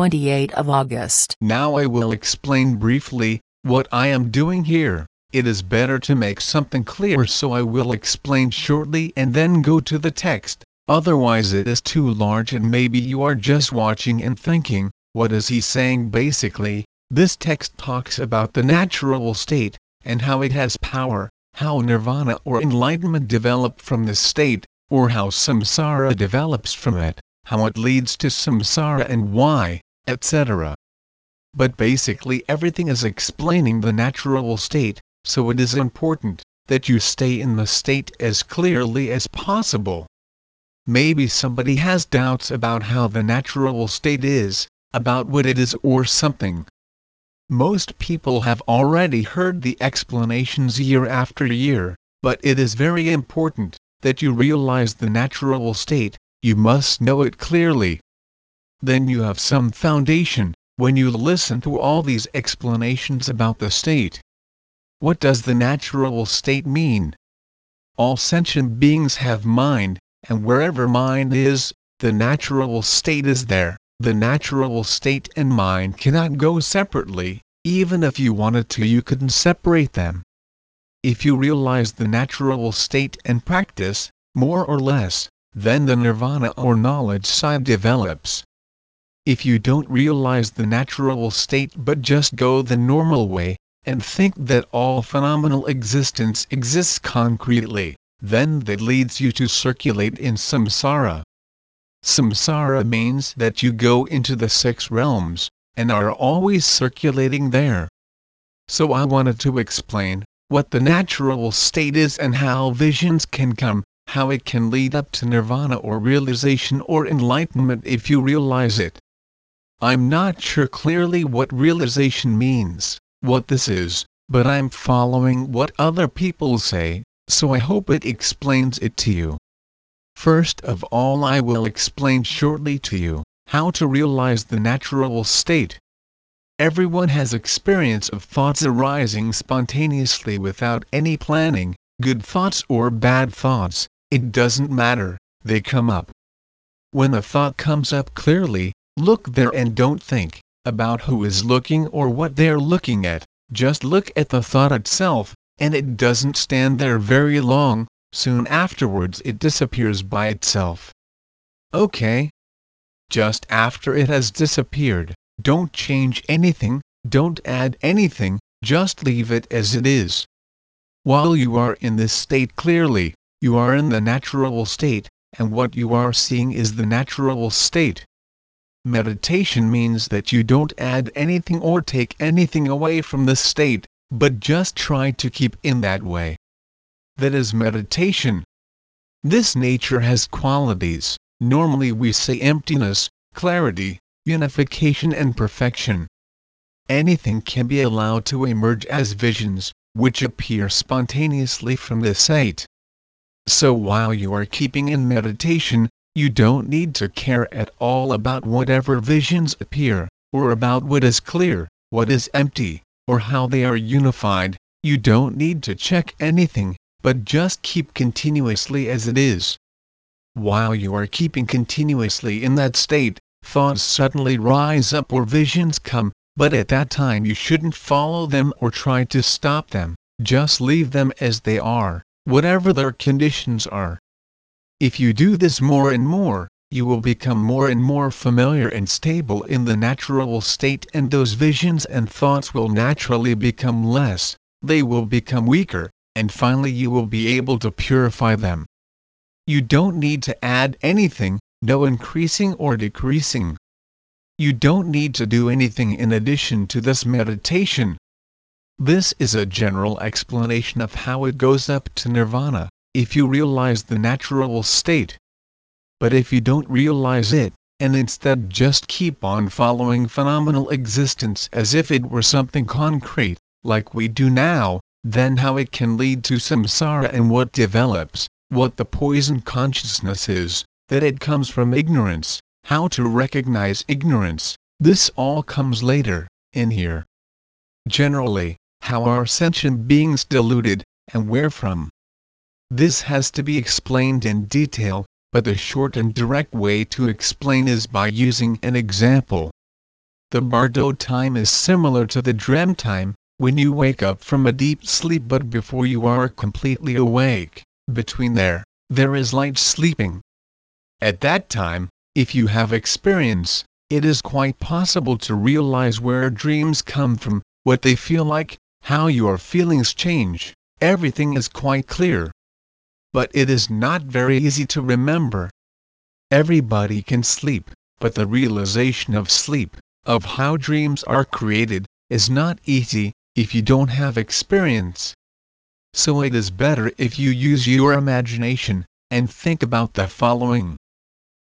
28 of August. Now I will explain briefly what I am doing here. It is better to make something clear so I will explain shortly and then go to the text, otherwise it is too large and maybe you are just watching and thinking, what is he saying basically? This text talks about the natural state, and how it has power, how nirvana or enlightenment developed from this state, or how samsara develops from it, how it leads to samsara and why, etc. But basically everything is explaining the natural state, so it is important that you stay in the state as clearly as possible. Maybe somebody has doubts about how the natural state is, about what it is or something. Most people have already heard the explanations year after year, but it is very important that you realize the natural state, you must know it clearly. Then you have some foundation, when you listen to all these explanations about the state. What does the natural state mean? All sentient beings have mind, and wherever mind is, the natural state is there. The natural state and mind cannot go separately, even if you wanted to you couldn't separate them. If you realize the natural state and practice, more or less, then the nirvana or knowledge side develops. If you don't realize the natural state but just go the normal way, and think that all phenomenal existence exists concretely, then that leads you to circulate in samsara. Samsara means that you go into the six realms, and are always circulating there. So I wanted to explain what the natural state is and how visions can come, how it can lead up to nirvana or realization or enlightenment if you realize it. I'm not sure clearly what realization means what this is, but I'm following what other people say, so I hope it explains it to you. First of all I will explain shortly to you, how to realize the natural state. Everyone has experience of thoughts arising spontaneously without any planning, good thoughts or bad thoughts, it doesn't matter, they come up. When a thought comes up clearly, look there and don't think about who is looking or what they're looking at, just look at the thought itself, and it doesn't stand there very long, soon afterwards it disappears by itself. Okay? Just after it has disappeared, don't change anything, don't add anything, just leave it as it is. While you are in this state clearly, you are in the natural state, and what you are seeing is the natural state. Meditation means that you don't add anything or take anything away from the state, but just try to keep in that way. That is meditation. This nature has qualities, normally we say emptiness, clarity, unification and perfection. Anything can be allowed to emerge as visions, which appear spontaneously from the site. So while you are keeping in meditation, you don't need to care at all about whatever visions appear, or about what is clear, what is empty, or how they are unified. You don't need to check anything, but just keep continuously as it is. While you are keeping continuously in that state, thoughts suddenly rise up or visions come, but at that time you shouldn't follow them or try to stop them, just leave them as they are, whatever their conditions are. If you do this more and more, you will become more and more familiar and stable in the natural state and those visions and thoughts will naturally become less, they will become weaker, and finally you will be able to purify them. You don't need to add anything, no increasing or decreasing. You don't need to do anything in addition to this meditation. This is a general explanation of how it goes up to nirvana if you realize the natural state. But if you don't realize it, and instead just keep on following phenomenal existence as if it were something concrete, like we do now, then how it can lead to samsara and what develops, what the poison consciousness is, that it comes from ignorance, how to recognize ignorance, this all comes later, in here. Generally, how are sentient beings deluded, and where from? This has to be explained in detail, but the short and direct way to explain is by using an example. The bardo time is similar to the dream time, when you wake up from a deep sleep but before you are completely awake, between there, there is light sleeping. At that time, if you have experience, it is quite possible to realize where dreams come from, what they feel like, how your feelings change, everything is quite clear. But it is not very easy to remember. Everybody can sleep, but the realization of sleep, of how dreams are created, is not easy, if you don't have experience. So it is better if you use your imagination, and think about the following.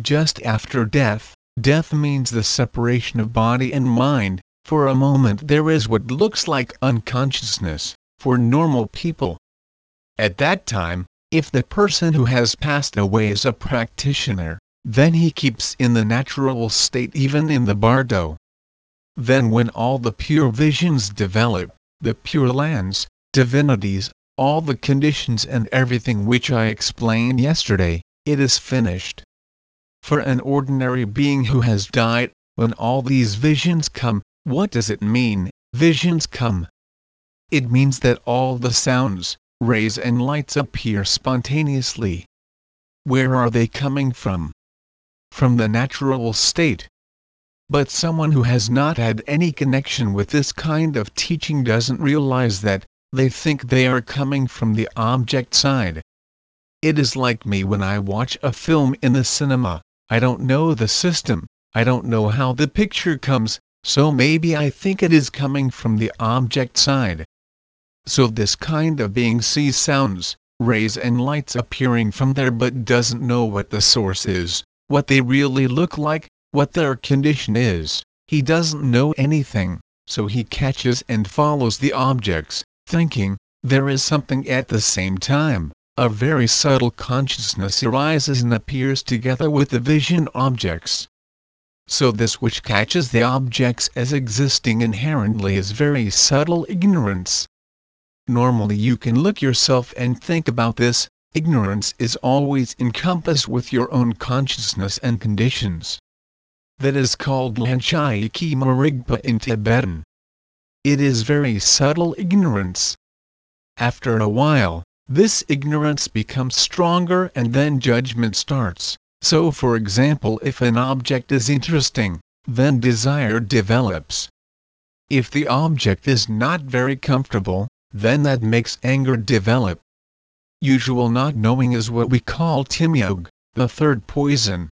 Just after death, death means the separation of body and mind, for a moment there is what looks like unconsciousness, for normal people. At that time, if the person who has passed away is a practitioner, then he keeps in the natural state even in the bardo. Then when all the pure visions develop, the pure lands, divinities, all the conditions and everything which I explained yesterday, it is finished. For an ordinary being who has died, when all these visions come, what does it mean, visions come? It means that all the sounds, rays and lights appear spontaneously. Where are they coming from? From the natural state, but someone who has not had any connection with this kind of teaching doesn't realize that, they think they are coming from the object side. It is like me when I watch a film in the cinema, I don't know the system, I don't know how the picture comes, so maybe I think it is coming from the object side. So this kind of being sees sounds, rays and lights appearing from there but doesn't know what the source is, what they really look like, what their condition is, he doesn't know anything, so he catches and follows the objects, thinking, there is something at the same time, a very subtle consciousness arises and appears together with the vision objects. So this which catches the objects as existing inherently is very subtle ignorance. Normally you can look yourself and think about this, ignorance is always encompassed with your own consciousness and conditions that is called Lanchayaki Marigpa in Tibetan. It is very subtle ignorance. After a while, this ignorance becomes stronger and then judgment starts. So for example if an object is interesting, then desire develops. If the object is not very comfortable, then that makes anger develop. Usual not knowing is what we call timyog, the third poison.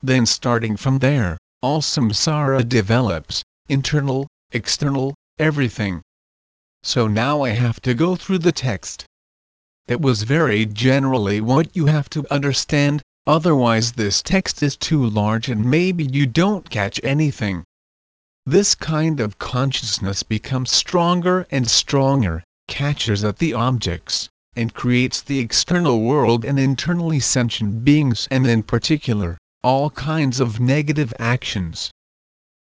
Then starting from there, all samsara develops, internal, external, everything. So now I have to go through the text. That was very generally what you have to understand, otherwise this text is too large and maybe you don't catch anything. This kind of consciousness becomes stronger and stronger, catches at the objects, and creates the external world and internally sentient beings and in particular, all kinds of negative actions.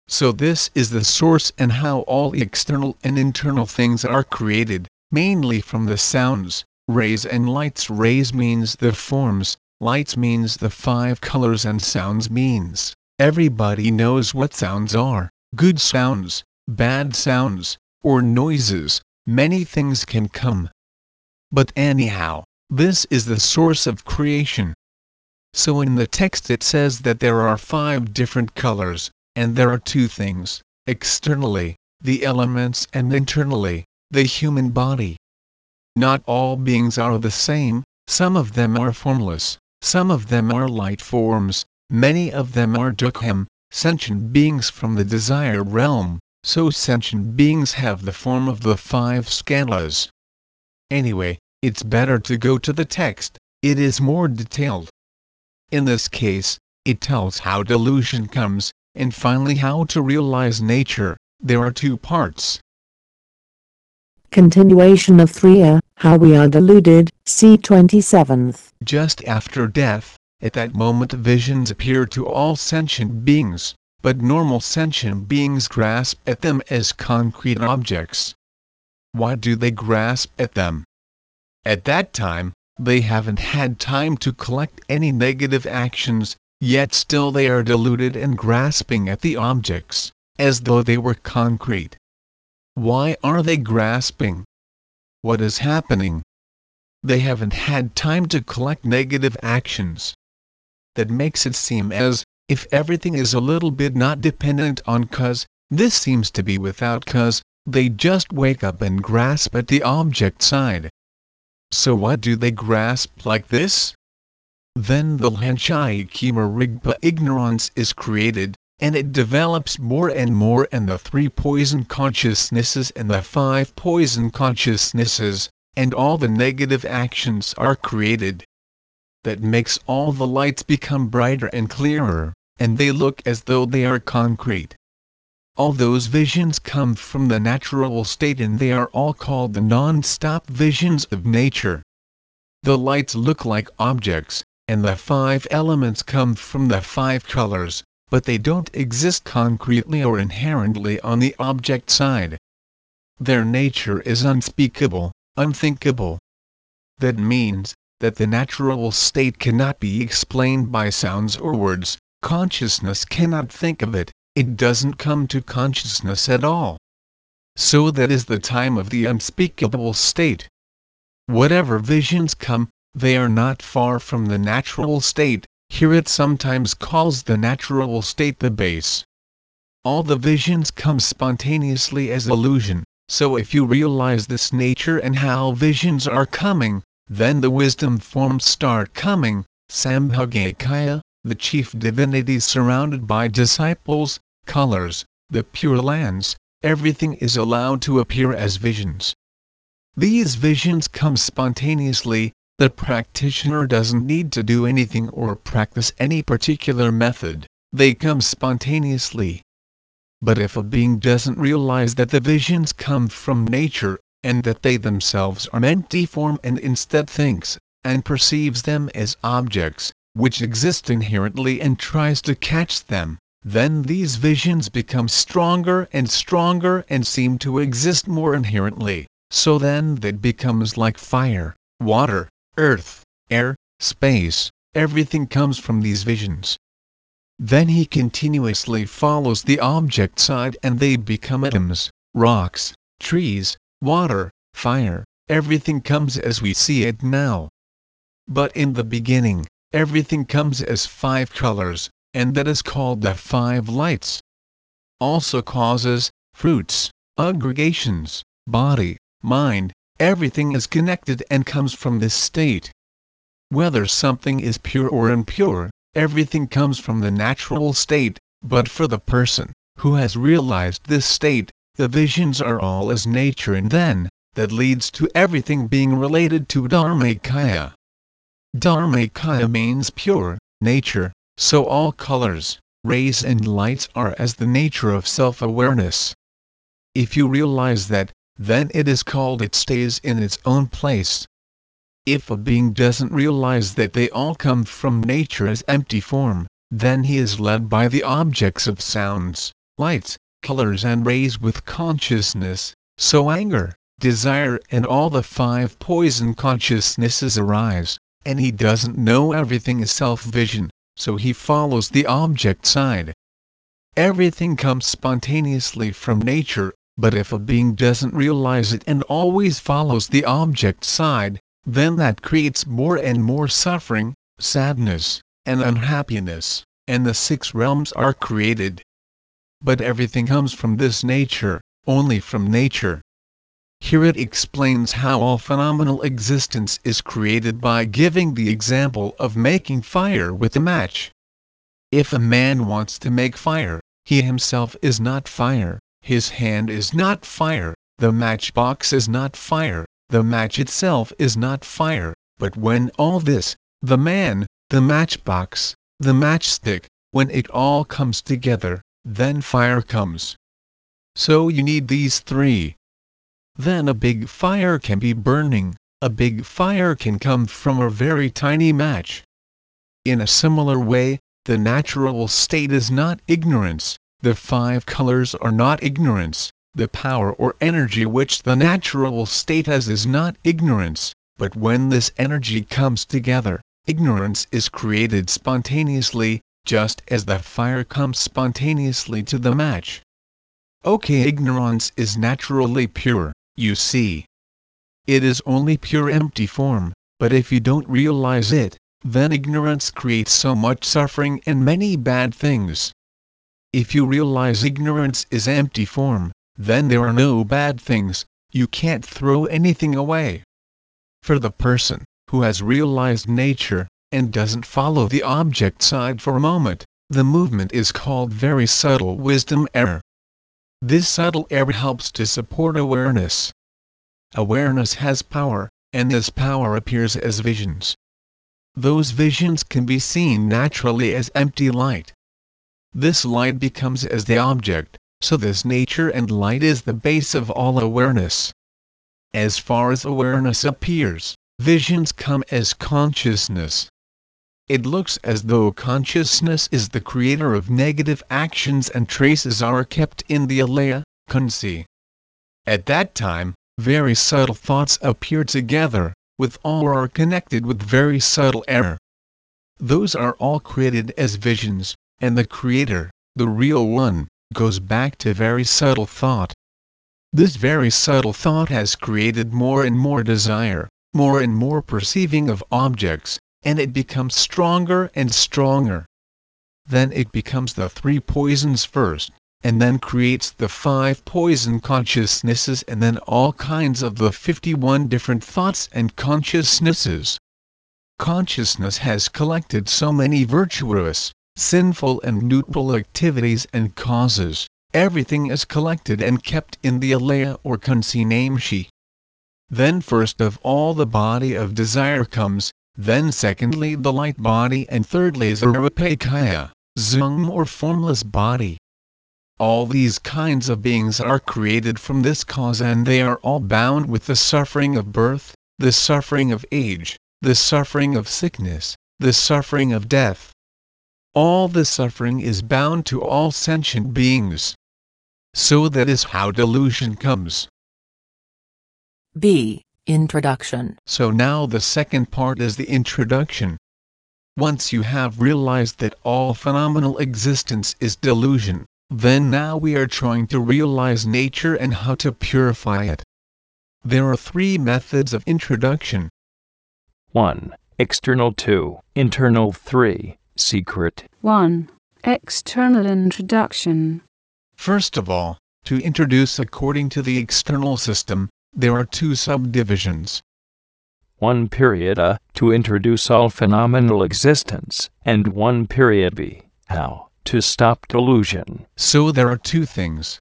So this is the source and how all external and internal things are created, mainly from the sounds, rays and lights. Rays means the forms, lights means the five colors and sounds means, everybody knows what sounds are, good sounds, bad sounds, or noises, many things can come. But anyhow, this is the source of creation. So in the text it says that there are five different colors, and there are two things, externally, the elements and internally, the human body. Not all beings are the same, some of them are formless, some of them are light forms, many of them are dukkham, sentient beings from the desire realm, so sentient beings have the form of the five skandhas. Anyway, it's better to go to the text, it is more detailed. In this case, it tells how delusion comes, and finally how to realize nature. There are two parts. Continuation of 3a, How We Are Deluded, c 27th. Just after death, at that moment visions appear to all sentient beings, but normal sentient beings grasp at them as concrete objects. Why do they grasp at them? At that time, they haven't had time to collect any negative actions, yet still they are deluded and grasping at the objects, as though they were concrete. Why are they grasping? What is happening? They haven't had time to collect negative actions. That makes it seem as if everything is a little bit not dependent on cause, this seems to be without cause, they just wake up and grasp at the object side. So what do they grasp like this? Then the Lanchai Rigpa ignorance is created, and it develops more and more and the three poison consciousnesses and the five poison consciousnesses, and all the negative actions are created. That makes all the lights become brighter and clearer, and they look as though they are concrete. All those visions come from the natural state and they are all called the non-stop visions of nature. The lights look like objects, and the five elements come from the five colors, but they don't exist concretely or inherently on the object side. Their nature is unspeakable, unthinkable. That means that the natural state cannot be explained by sounds or words, consciousness cannot think of it, it doesn't come to consciousness at all. So that is the time of the unspeakable state. Whatever visions come, they are not far from the natural state, here it sometimes calls the natural state the base. All the visions come spontaneously as illusion, so if you realize this nature and how visions are coming, then the wisdom forms start coming, Sambhogakaya, the chief divinity surrounded by disciples, colors, the pure lands, everything is allowed to appear as visions. These visions come spontaneously, the practitioner doesn't need to do anything or practice any particular method, they come spontaneously. But if a being doesn't realize that the visions come from nature, and that they themselves are empty form and instead thinks, and perceives them as objects, which exist inherently and tries to catch them, then these visions become stronger and stronger and seem to exist more inherently, so then that becomes like fire, water, earth, air, space, everything comes from these visions. Then he continuously follows the object side and they become atoms, rocks, trees, water, fire, everything comes as we see it now. But in the beginning, everything comes as five colors, and that is called the five lights. Also causes, fruits, aggregations, body, mind, everything is connected and comes from this state. Whether something is pure or impure, everything comes from the natural state, but for the person who has realized this state, the visions are all as nature and then, that leads to everything being related to Dharmakaya. Dharmakaya means pure, nature, so all colors, rays and lights are as the nature of self-awareness. If you realize that, then it is called it stays in its own place. If a being doesn't realize that they all come from nature as empty form, then he is led by the objects of sounds, lights, colors and rays with consciousness, so anger, desire and all the five poison consciousnesses arise, and he doesn't know everything is self-vision, so he follows the object side. Everything comes spontaneously from nature but if a being doesn't realize it and always follows the object side, then that creates more and more suffering, sadness, and unhappiness, and the six realms are created. But everything comes from this nature, only from nature. Here it explains how all phenomenal existence is created by giving the example of making fire with a match. If a man wants to make fire, he himself is not fire, his hand is not fire, the matchbox is not fire, the match itself is not fire, but when all this, the man, the matchbox, the matchstick, when it all comes together, then fire comes. So you need these three. Then a big fire can be burning, a big fire can come from a very tiny match. In a similar way, the natural state is not ignorance, the five colors are not ignorance, the power or energy which the natural state has is not ignorance, but when this energy comes together, ignorance is created spontaneously, just as the fire comes spontaneously to the match. Okay, ignorance is naturally pure, you see. It is only pure empty form, but if you don't realize it, then ignorance creates so much suffering and many bad things. If you realize ignorance is empty form, then there are no bad things, you can't throw anything away. For the person who has realized nature, and doesn't follow the object side for a moment, the movement is called very subtle wisdom error. This subtle error helps to support awareness. Awareness has power, and this power appears as visions. Those visions can be seen naturally as empty light. This light becomes as the object, so this nature and light is the base of all awareness. As far as awareness appears, visions come as consciousness. It looks as though consciousness is the creator of negative actions and traces are kept in the alaya, kunsi. At that time, very subtle thoughts appear together, with all are connected with very subtle error. Those are all created as visions, and the creator, the real one, goes back to very subtle thought. This very subtle thought has created more and more desire, more and more perceiving of objects, and it becomes stronger and stronger. Then it becomes the three poisons first, and then creates the five poison consciousnesses and then all kinds of the 51 different thoughts and consciousnesses. Consciousness has collected so many virtuous, sinful and neutral activities and causes, everything is collected and kept in the alaya or kunsi Then first of all the body of desire comes, then secondly the light body and thirdly Zarapakaya, Zung or formless body. All these kinds of beings are created from this cause and they are all bound with the suffering of birth, the suffering of age, the suffering of sickness, the suffering of death, all the suffering is bound to all sentient beings. So that is how delusion comes. B. Introduction. So now the second part is the introduction. Once you have realized that all phenomenal existence is delusion, then now we are trying to realize nature and how to purify it. There are three methods of introduction. 1. External 2. Internal 3. Secret. 1. External introduction. First of all, to introduce according to the external system, there are two subdivisions. 1 period A, to introduce all phenomenal existence, and 1 period B, how to stop delusion. So there are two things.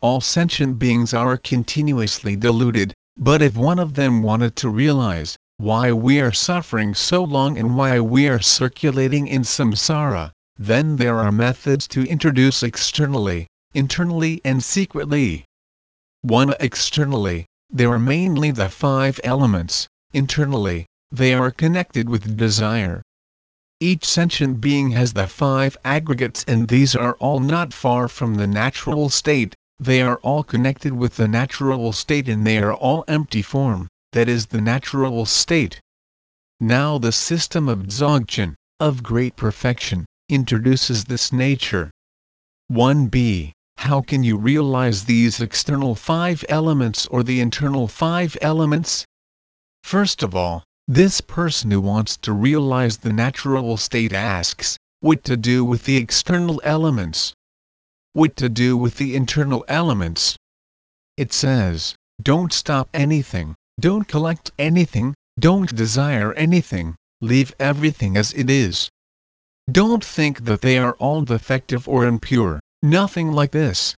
All sentient beings are continuously deluded, but if one of them wanted to realize why we are suffering so long and why we are circulating in samsara, then there are methods to introduce externally, internally and secretly. 1. Externally, there are mainly the five elements, internally, they are connected with desire. Each sentient being has the five aggregates and these are all not far from the natural state, they are all connected with the natural state and they are all empty form that is the natural state. Now the system of Dzogchen, of great perfection, introduces this nature. 1b. How can you realize these external five elements or the internal five elements? First of all, this person who wants to realize the natural state asks, what to do with the external elements? What to do with the internal elements? It says, don't stop anything, don't collect anything, don't desire anything, leave everything as it is. Don't think that they are all defective or impure, nothing like this.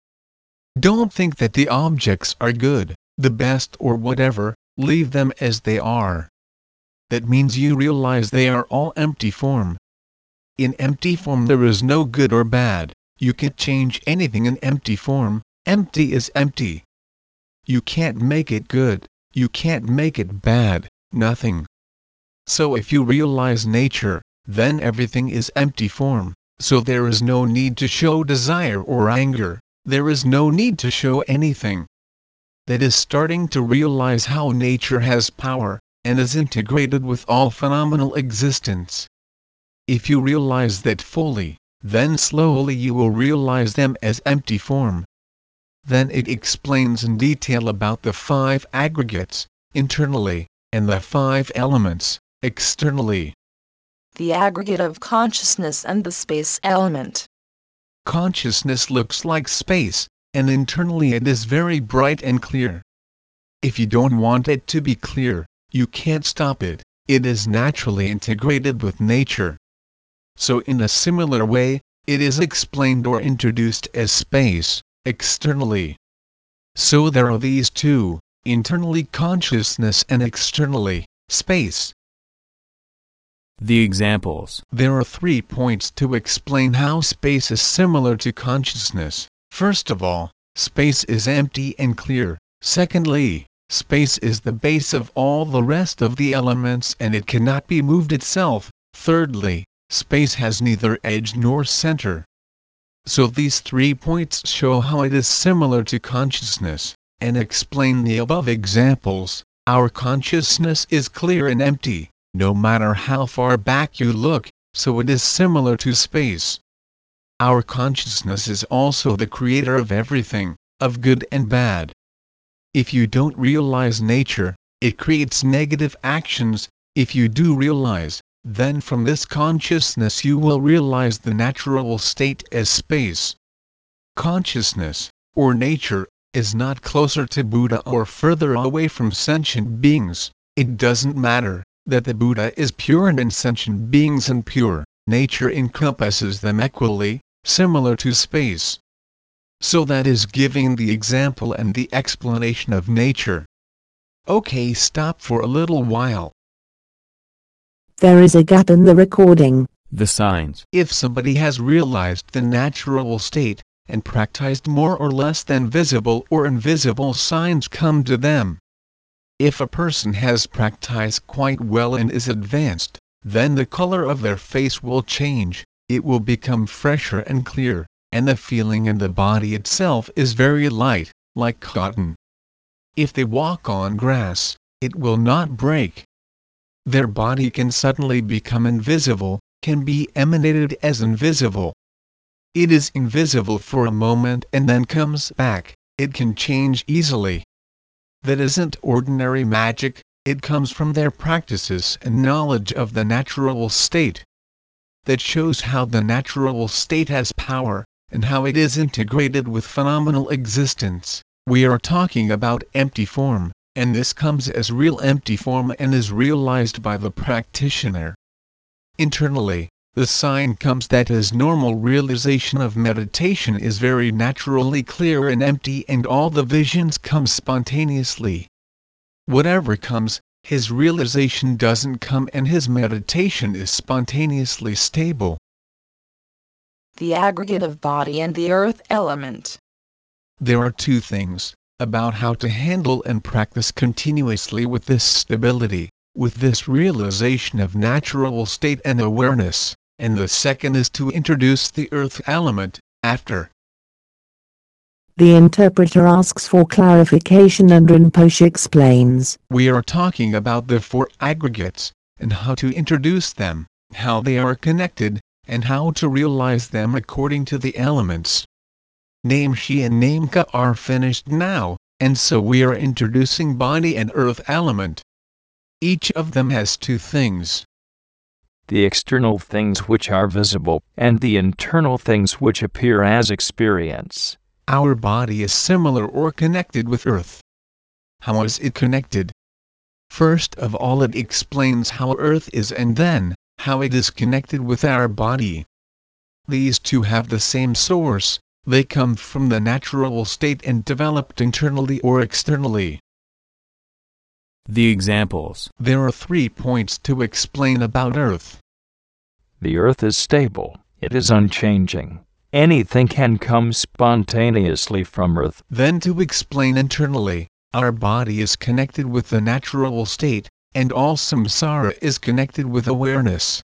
Don't think that the objects are good, the best or whatever, leave them as they are. That means you realize they are all empty form. In empty form there is no good or bad, you can't change anything in empty form, empty is empty. You can't make it good, you can't make it bad, nothing. So if you realize nature, then everything is empty form, so there is no need to show desire or anger, there is no need to show anything. That is starting to realize how nature has power, and is integrated with all phenomenal existence. If you realize that fully, then slowly you will realize them as empty form. then it explains in detail about the five aggregates, internally, and the five elements, externally. The aggregate of consciousness and the space element. Consciousness looks like space, and internally it is very bright and clear. If you don't want it to be clear, you can't stop it, it is naturally integrated with nature. So in a similar way, it is explained or introduced as space, externally. So there are these two, internally consciousness and externally, space. The examples. There are three points to explain how space is similar to consciousness. First of all, space is empty and clear. Secondly, space is the base of all the rest of the elements and it cannot be moved itself. Thirdly, space has neither edge nor center. So these three points show how it is similar to consciousness, and explain the above examples. Our consciousness is clear and empty, no matter how far back you look, so it is similar to space. Our consciousness is also the creator of everything, of good and bad. If you don't realize nature, it creates negative actions, if you do realize, then from this consciousness you will realize the natural state as space. Consciousness, or nature, is not closer to Buddha or further away from sentient beings, it doesn't matter that the Buddha is pure and sentient beings and pure, nature encompasses them equally, similar to space. So that is giving the example and the explanation of nature. Okay stop for a little while. There is a gap in the recording. The signs. If somebody has realized the natural state, and practiced more or less than visible or invisible signs come to them, if a person has practiced quite well and is advanced, then the color of their face will change, it will become fresher and clear, and the feeling in the body itself is very light, like cotton. If they walk on grass, it will not break. Their body can suddenly become invisible, can be emanated as invisible. It is invisible for a moment and then comes back, it can change easily that isn't ordinary magic, it comes from their practices and knowledge of the natural state. That shows how the natural state has power, and how it is integrated with phenomenal existence. We are talking about empty form, and this comes as real empty form and is realized by the practitioner. Internally, the sign comes that his normal realization of meditation is very naturally clear and empty and all the visions come spontaneously. Whatever comes, his realization doesn't come and his meditation is spontaneously stable. The aggregate of body and the earth element. There are two things about how to handle and practice continuously with this stability, with this realization of natural state and awareness and the second is to introduce the earth element, after. The interpreter asks for clarification and Rinpoche explains. We are talking about the four aggregates, and how to introduce them, how they are connected, and how to realize them according to the elements. Namshe and Namkha are finished now, and so we are introducing body and earth element. Each of them has two things the external things which are visible, and the internal things which appear as experience. Our body is similar or connected with Earth. How is it connected? First of all, it explains how Earth is and then, how it is connected with our body. These two have the same source, they come from the natural state and developed internally or externally. The examples. There are three points to explain about Earth. The Earth is stable, it is unchanging. Anything can come spontaneously from Earth. Then to explain internally, our body is connected with the natural state, and all samsara is connected with awareness.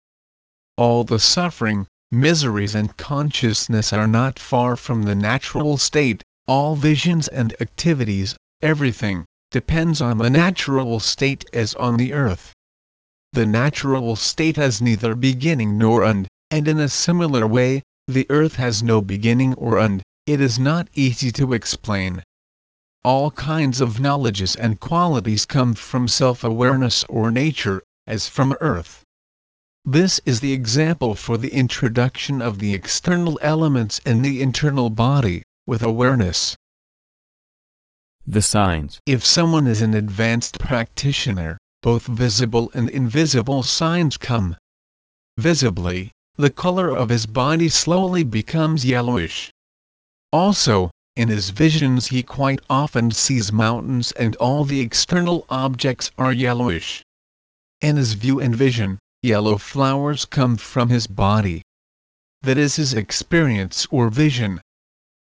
All the suffering, miseries and consciousness are not far from the natural state, all visions and activities, everything depends on the natural state as on the earth. The natural state has neither beginning nor end, and in a similar way, the earth has no beginning or end, it is not easy to explain. All kinds of knowledges and qualities come from self-awareness or nature, as from earth. This is the example for the introduction of the external elements in the internal body, with awareness. The signs. If someone is an advanced practitioner, both visible and invisible signs come. Visibly, the color of his body slowly becomes yellowish. Also, in his visions he quite often sees mountains and all the external objects are yellowish. In his view and vision, yellow flowers come from his body. That is his experience or vision.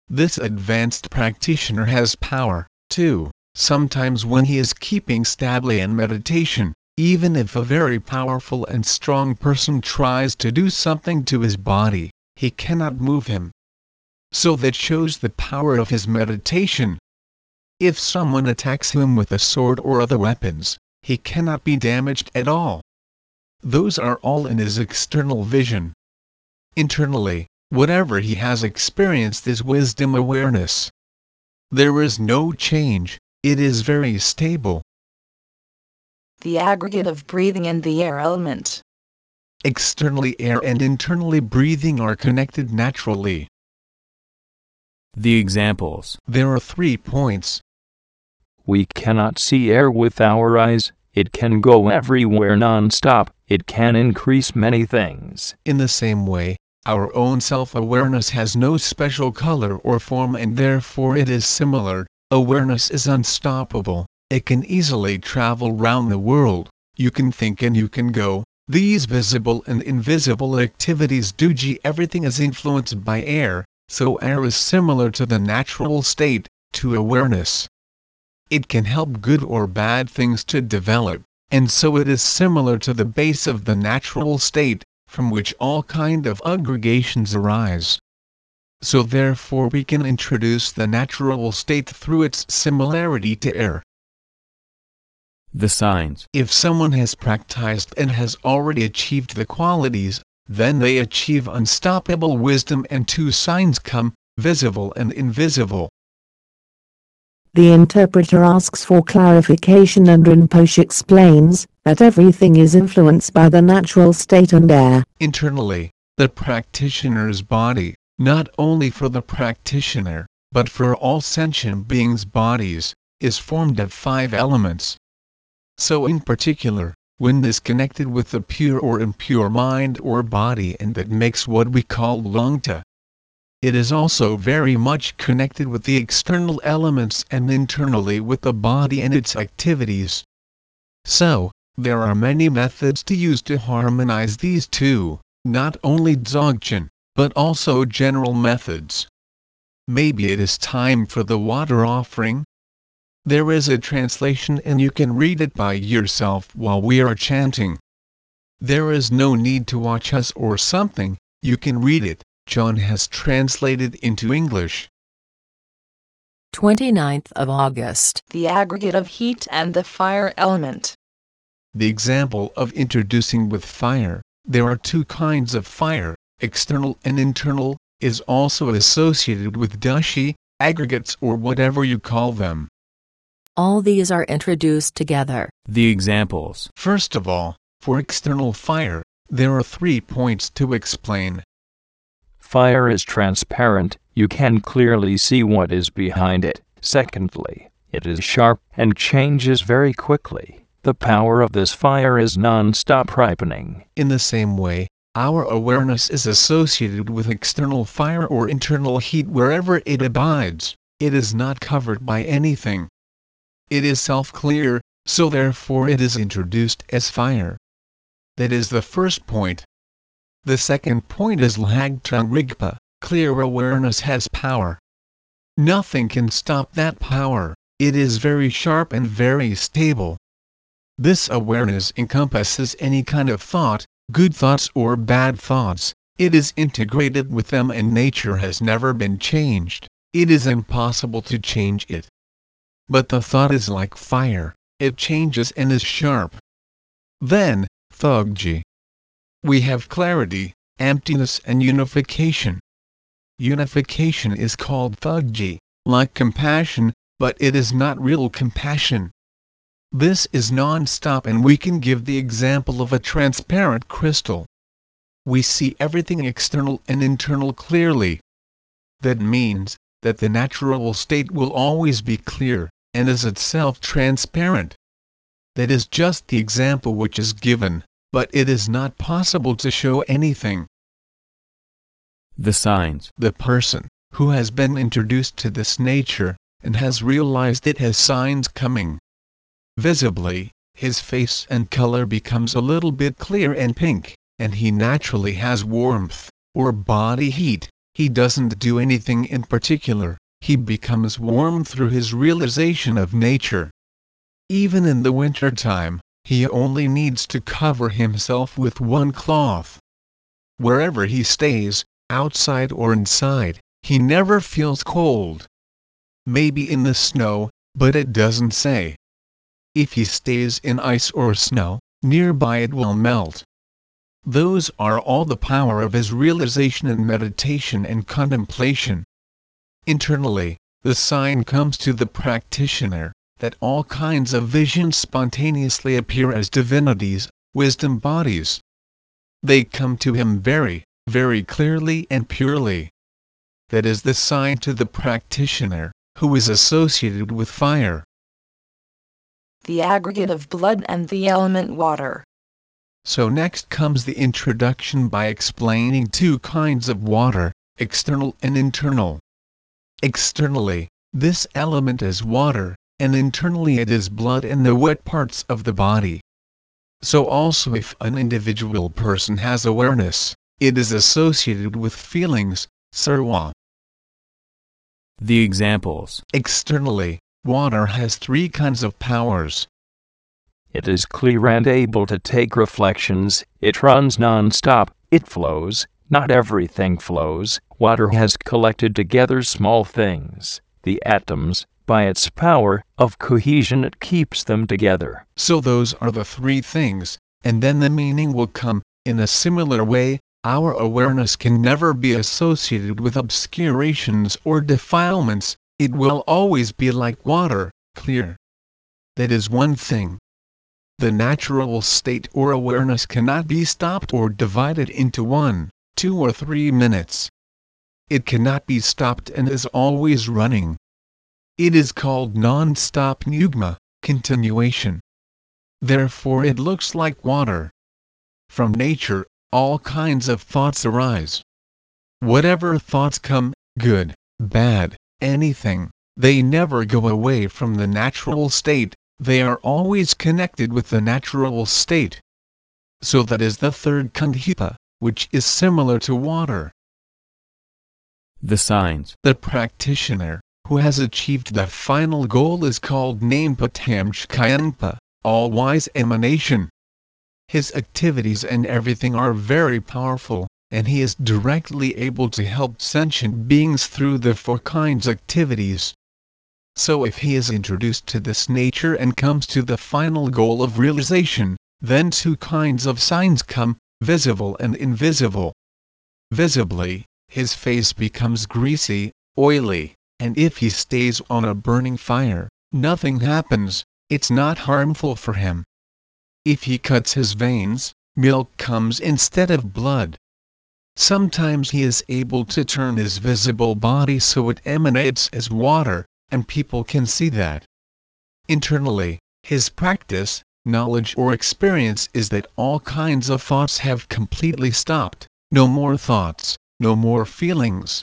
This advanced practitioner has power, too, sometimes when he is keeping stably in meditation, even if a very powerful and strong person tries to do something to his body, he cannot move him. So that shows the power of his meditation. If someone attacks him with a sword or other weapons, he cannot be damaged at all. Those are all in his external vision. Internally, whatever he has experienced is wisdom awareness. There is no change, it is very stable. The aggregate of breathing and the air element. Externally air and internally breathing are connected naturally. The examples. There are three points. We cannot see air with our eyes, it can go everywhere non-stop, it can increase many things. In the same way, our own self-awareness has no special color or form and therefore it is similar. Awareness is unstoppable. It can easily travel round the world. You can think and you can go. These visible and invisible activities do g everything is influenced by air, so air is similar to the natural state, to awareness. It can help good or bad things to develop, and so it is similar to the base of the natural state, from which all kind of aggregations arise. So therefore we can introduce the natural state through its similarity to air. The signs. If someone has practiced and has already achieved the qualities, then they achieve unstoppable wisdom and two signs come, visible and invisible. The interpreter asks for clarification and Rinpoche explains that everything is influenced by the natural state and air. Internally, the practitioner's body, not only for the practitioner, but for all sentient beings' bodies, is formed of five elements. So in particular, when this connected with the pure or impure mind or body and that makes what we call lungta, it is also very much connected with the external elements and internally with the body and its activities. So, there are many methods to use to harmonize these two, not only Dzogchen, but also general methods. Maybe it is time for the water offering? There is a translation and you can read it by yourself while we are chanting. There is no need to watch us or something, you can read it. John has translated into English. 29th of August. The aggregate of heat and the fire element. The example of introducing with fire, there are two kinds of fire, external and internal, is also associated with dashi, aggregates or whatever you call them. All these are introduced together. The examples. First of all, for external fire, there are three points to explain. Fire is transparent, you can clearly see what is behind it. Secondly, it is sharp and changes very quickly. The power of this fire is non stop ripening. In the same way, our awareness is associated with external fire or internal heat wherever it abides, it is not covered by anything. It is self clear, so therefore it is introduced as fire. That is the first point. The second point is Lhagtung Rigpa, clear awareness has power. Nothing can stop that power, it is very sharp and very stable. This awareness encompasses any kind of thought, good thoughts or bad thoughts, it is integrated with them and nature has never been changed, it is impossible to change it. But the thought is like fire, it changes and is sharp. Then, Thugji. We have clarity, emptiness and unification. Unification is called Thugji, like compassion, but it is not real compassion. This is non-stop and we can give the example of a transparent crystal. We see everything external and internal clearly. That means that the natural state will always be clear, and is itself transparent. That is just the example which is given, but it is not possible to show anything. The signs. The person who has been introduced to this nature and has realized it has signs coming. Visibly, his face and color becomes a little bit clear and pink, and he naturally has warmth, or body heat. He doesn't do anything in particular, he becomes warm through his realization of nature. Even in the winter time, he only needs to cover himself with one cloth. Wherever he stays, outside or inside, he never feels cold. Maybe in the snow, but it doesn't say. If he stays in ice or snow, nearby it will melt. Those are all the power of his realization and meditation and contemplation. Internally, the sign comes to the practitioner that all kinds of visions spontaneously appear as divinities, wisdom bodies. They come to him very, very clearly and purely. That is the sign to the practitioner, who is associated with fire. The aggregate of blood and the element water. So next comes the introduction by explaining two kinds of water, external and internal. Externally, this element is water, and internally it is blood and the wet parts of the body. So also if an individual person has awareness, it is associated with feelings, sarwa. The examples. Externally, water has three kinds of powers. It is clear and able to take reflections, it runs non-stop, it flows, not everything flows, water has collected together small things, the atoms, by its power of cohesion it keeps them together. So those are the three things, and then the meaning will come, in a similar way, our awareness can never be associated with obscurations or defilements, it will always be like water, clear. That is one thing. The natural state or awareness cannot be stopped or divided into one, two or three minutes. It cannot be stopped and is always running. It is called non-stop nyugma, continuation. Therefore it looks like water. From nature, all kinds of thoughts arise. Whatever thoughts come, good, bad, anything, they never go away from the natural state, they are always connected with the natural state. So that is the third kandhipa, which is similar to water. The signs. The practitioner, who has achieved the final goal is called Namepatamchkayanpa, all-wise emanation his activities and everything are very powerful, and he is directly able to help sentient beings through the four kinds activities. So if he is introduced to this nature and comes to the final goal of realization, then two kinds of signs come, visible and invisible. Visibly, his face becomes greasy, oily, and if he stays on a burning fire, nothing happens, it's not harmful for him. If he cuts his veins, milk comes instead of blood. Sometimes he is able to turn his visible body so it emanates as water, and people can see that. Internally, his practice, knowledge or experience is that all kinds of thoughts have completely stopped, no more thoughts, no more feelings.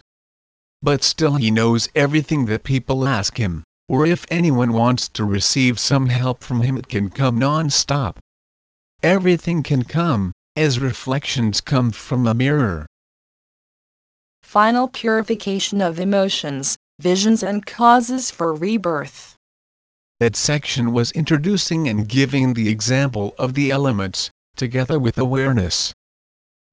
But still he knows everything that people ask him, or if anyone wants to receive some help from him it can come non-stop everything can come, as reflections come from a mirror. Final purification of emotions, visions and causes for rebirth. That section was introducing and giving the example of the elements, together with awareness.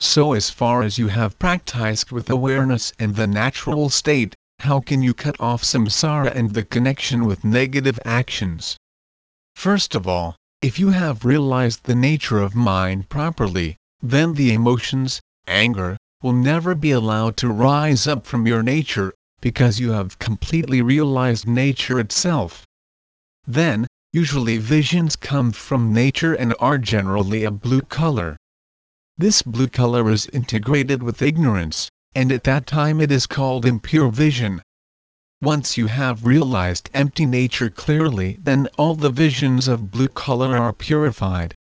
So as far as you have practiced with awareness and the natural state, how can you cut off samsara and the connection with negative actions? First of all, if you have realized the nature of mind properly, then the emotions, anger, will never be allowed to rise up from your nature, because you have completely realized nature itself. Then, usually visions come from nature and are generally a blue color. This blue color is integrated with ignorance, and at that time it is called impure vision. Once you have realized empty nature clearly, then all the visions of blue color are purified.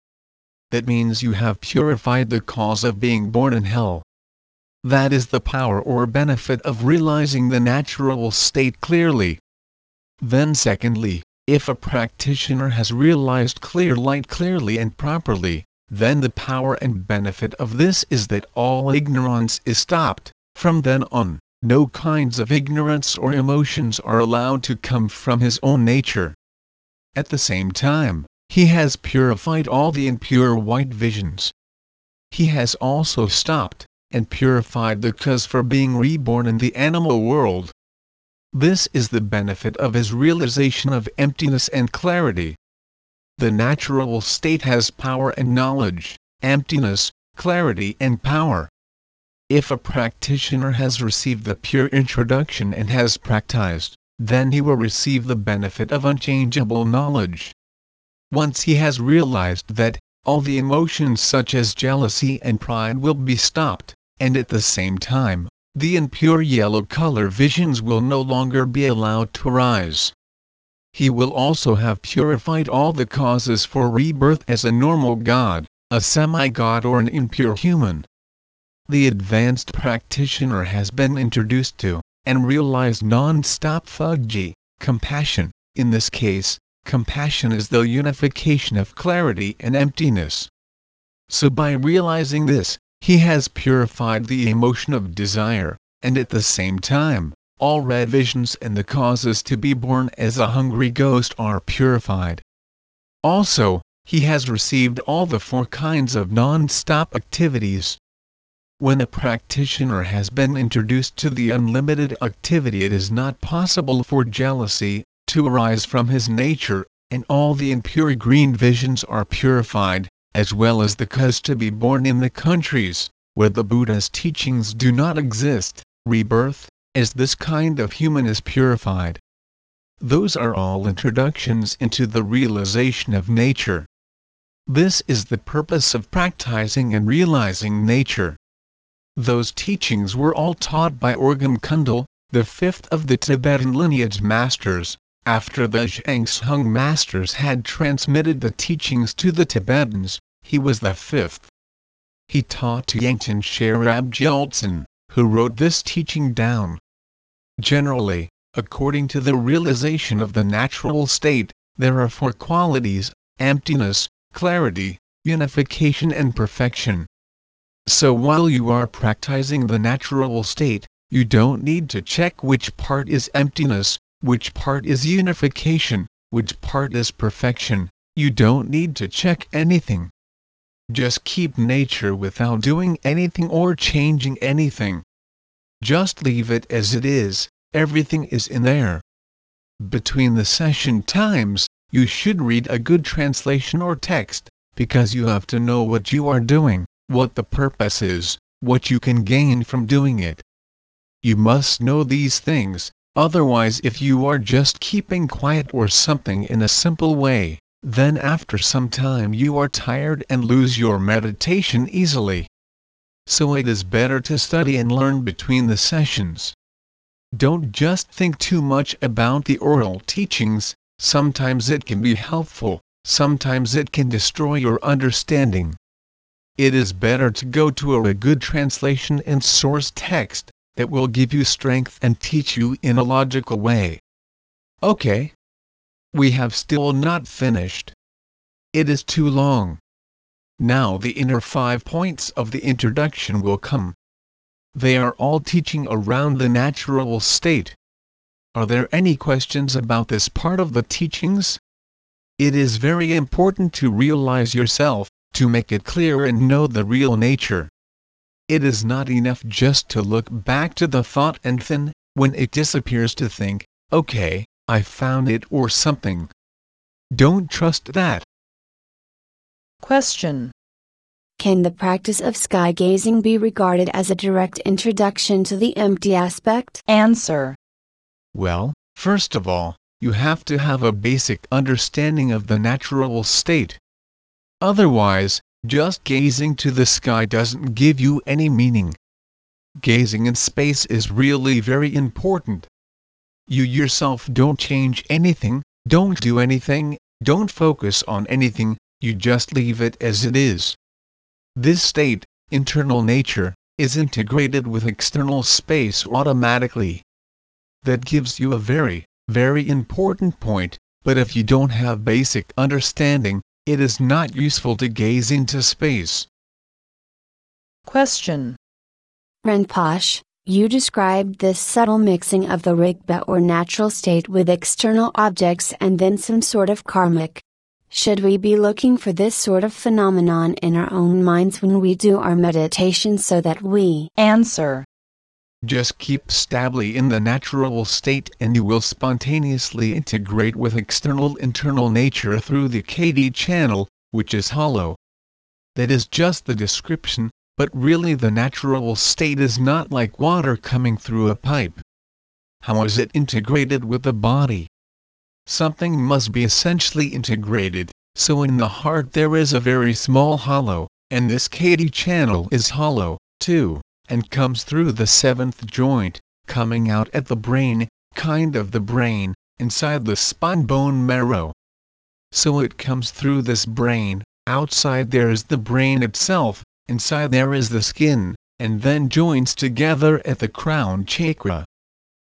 That means you have purified the cause of being born in hell. That is the power or benefit of realizing the natural state clearly. Then secondly, if a practitioner has realized clear light clearly and properly, then the power and benefit of this is that all ignorance is stopped, from then on no kinds of ignorance or emotions are allowed to come from his own nature. At the same time, he has purified all the impure white visions. He has also stopped and purified the cause for being reborn in the animal world. This is the benefit of his realization of emptiness and clarity. The natural state has power and knowledge, emptiness, clarity and power. If a practitioner has received the pure introduction and has practiced, then he will receive the benefit of unchangeable knowledge. Once he has realized that, all the emotions such as jealousy and pride will be stopped, and at the same time, the impure yellow color visions will no longer be allowed to arise. He will also have purified all the causes for rebirth as a normal god, a semi-god or an impure human the advanced practitioner has been introduced to, and realized non-stop thugji, compassion. In this case, compassion is the unification of clarity and emptiness. So by realizing this, he has purified the emotion of desire, and at the same time, all red visions and the causes to be born as a hungry ghost are purified. Also, he has received all the four kinds of non-stop activities, when a practitioner has been introduced to the unlimited activity it is not possible for jealousy to arise from his nature, and all the impure green visions are purified, as well as the cause to be born in the countries where the Buddha's teachings do not exist, rebirth, as this kind of human is purified. Those are all introductions into the realization of nature. This is the purpose of practicing and realizing nature. Those teachings were all taught by Orgom Kundal, the fifth of the Tibetan lineage masters, after the Zhangshung masters had transmitted the teachings to the Tibetans, he was the fifth. He taught to Yangchen Sherab Gyaltsen, who wrote this teaching down. Generally, according to the realization of the natural state, there are four qualities emptiness, clarity, unification, and perfection. So while you are practicing the natural state, you don't need to check which part is emptiness, which part is unification, which part is perfection, you don't need to check anything. Just keep nature without doing anything or changing anything. Just leave it as it is, everything is in there. Between the session times, you should read a good translation or text, because you have to know what you are doing what the purpose is, what you can gain from doing it. You must know these things, otherwise if you are just keeping quiet or something in a simple way, then after some time you are tired and lose your meditation easily. So it is better to study and learn between the sessions. Don't just think too much about the oral teachings, sometimes it can be helpful, sometimes it can destroy your understanding it is better to go to a good translation and source text that will give you strength and teach you in a logical way. Okay. We have still not finished. It is too long. Now the inner five points of the introduction will come. They are all teaching around the natural state. Are there any questions about this part of the teachings? It is very important to realize yourself to make it clear and know the real nature. It is not enough just to look back to the thought and then, when it disappears to think, okay, I found it or something. Don't trust that. Question. Can the practice of sky gazing be regarded as a direct introduction to the empty aspect? Answer. Well, first of all, you have to have a basic understanding of the natural state. Otherwise, just gazing to the sky doesn't give you any meaning. Gazing in space is really very important. You yourself don't change anything, don't do anything, don't focus on anything, you just leave it as it is. This state, internal nature, is integrated with external space automatically. That gives you a very, very important point, but if you don't have basic understanding, it is not useful to gaze into space. Question. Rinpoche, you described this subtle mixing of the Rigpa or natural state with external objects and then some sort of karmic. Should we be looking for this sort of phenomenon in our own minds when we do our meditation so that we Answer. Just keep stably in the natural state and you will spontaneously integrate with external internal nature through the KD channel, which is hollow. That is just the description, but really the natural state is not like water coming through a pipe. How is it integrated with the body? Something must be essentially integrated, so in the heart there is a very small hollow, and this KD channel is hollow, too, and comes through the seventh joint, coming out at the brain, kind of the brain, inside the spine bone marrow. So it comes through this brain, outside there is the brain itself, inside there is the skin, and then joins together at the crown chakra.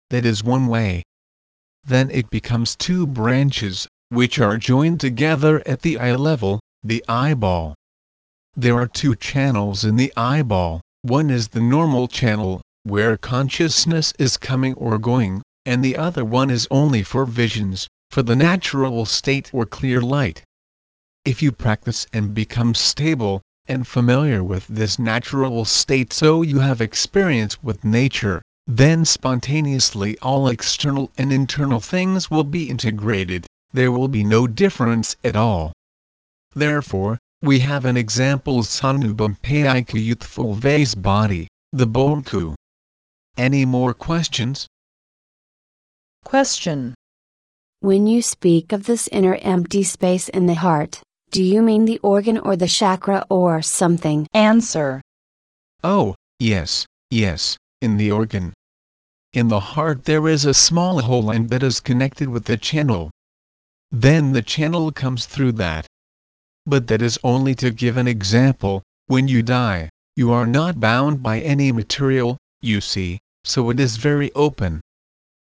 That is one way. Then it becomes two branches, which are joined together at the eye level, the eyeball. There are two channels in the eyeball, one is the normal channel, where consciousness is coming or going, and the other one is only for visions, for the natural state or clear light. If you practice and become stable, and familiar with this natural state so you have experience with nature, then spontaneously all external and internal things will be integrated, there will be no difference at all. Therefore, we have an example Sanubumpaika youthful vase body, the Bonku. Any more questions? Question. When you speak of this inner empty space in the heart, do you mean the organ or the chakra or something? Answer. Oh, yes, yes, in the organ. In the heart there is a small hole and that is connected with the channel. Then the channel comes through that. But that is only to give an example, when you die, you are not bound by any material, you see, so it is very open.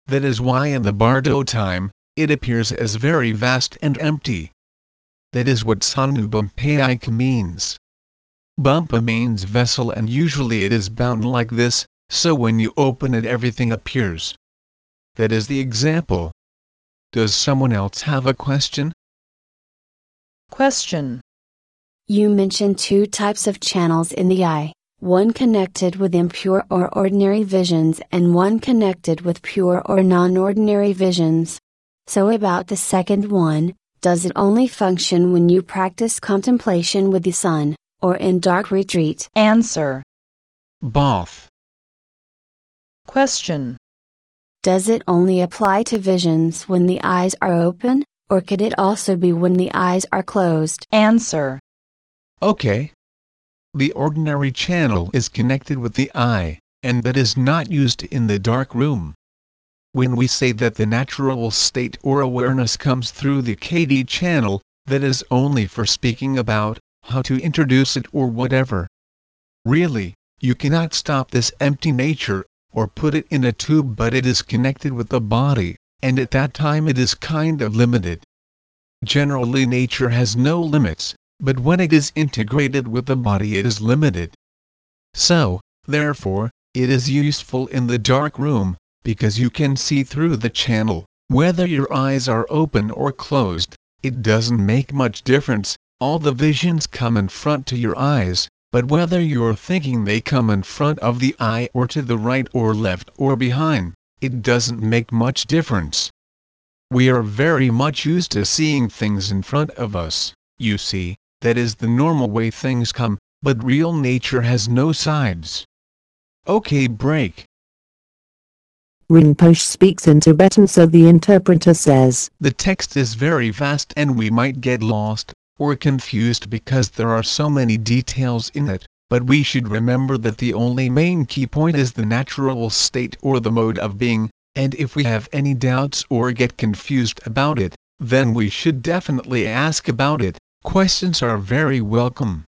That is why in the Bardo time, it appears as very vast and empty. That is what Sanubumpaika means. Bumpa means vessel and usually it is bound like this, so when you open it everything appears. That is the example. Does someone else have a question? Question. You mentioned two types of channels in the eye, one connected with impure or ordinary visions and one connected with pure or non ordinary visions. So, about the second one, does it only function when you practice contemplation with the sun, or in dark retreat? Answer. Both. Question. Does it only apply to visions when the eyes are open, or could it also be when the eyes are closed? Answer. Okay. The ordinary channel is connected with the eye, and that is not used in the dark room. When we say that the natural state or awareness comes through the KD channel, that is only for speaking about how to introduce it or whatever. Really, you cannot stop this empty nature, or put it in a tube but it is connected with the body, and at that time it is kind of limited. Generally nature has no limits, but when it is integrated with the body it is limited. So, therefore, it is useful in the dark room, because you can see through the channel, whether your eyes are open or closed, it doesn't make much difference, all the visions come in front to your eyes, but whether you're thinking they come in front of the eye or to the right or left or behind, it doesn't make much difference. We are very much used to seeing things in front of us, you see, that is the normal way things come, but real nature has no sides. Okay break. Rinpoche speaks in Tibetan so the interpreter says, The text is very vast and we might get lost, or confused because there are so many details in it, but we should remember that the only main key point is the natural state or the mode of being, and if we have any doubts or get confused about it, then we should definitely ask about it. Questions are very welcome.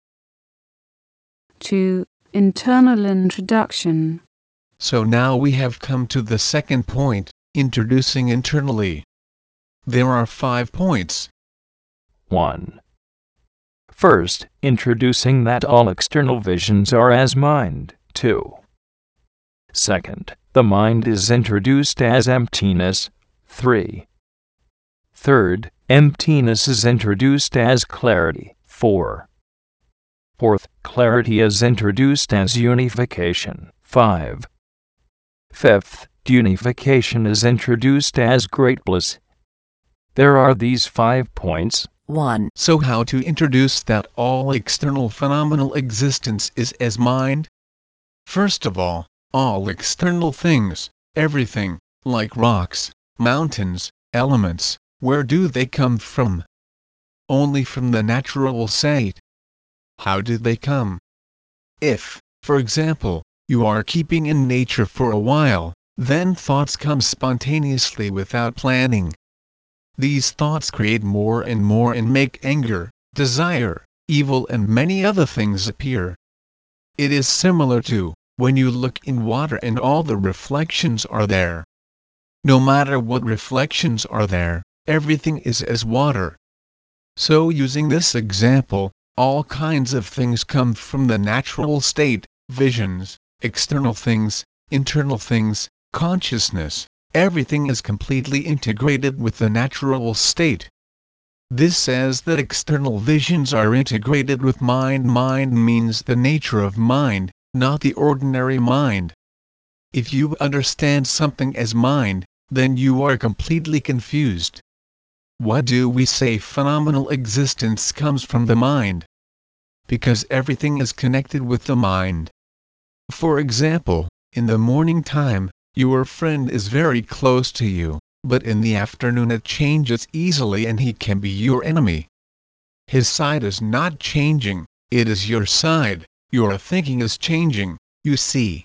2. Internal introduction. So now we have come to the second point, introducing internally. There are five points. 1. First, introducing that all external visions are as mind. 2. Second, the mind is introduced as emptiness. 3. Third, emptiness is introduced as clarity. 4. Fourth, clarity is introduced as unification. 5. Fifth, unification is introduced as great bliss. There are these five points. 1. So how to introduce that all external phenomenal existence is as mind? First of all, all external things, everything, like rocks, mountains, elements, where do they come from? Only from the natural state. How did they come? If, for example, you are keeping in nature for a while, then thoughts come spontaneously without planning. These thoughts create more and more and make anger, desire, evil and many other things appear. It is similar to, when you look in water and all the reflections are there. No matter what reflections are there, everything is as water. So using this example, all kinds of things come from the natural state, visions, external things, internal things, consciousness, everything is completely integrated with the natural state. This says that external visions are integrated with mind. Mind means the nature of mind, not the ordinary mind. If you understand something as mind, then you are completely confused. Why do we say phenomenal existence comes from the mind? Because everything is connected with the mind. For example, in the morning time, your friend is very close to you, but in the afternoon it changes easily and he can be your enemy. His side is not changing, it is your side, your thinking is changing, you see.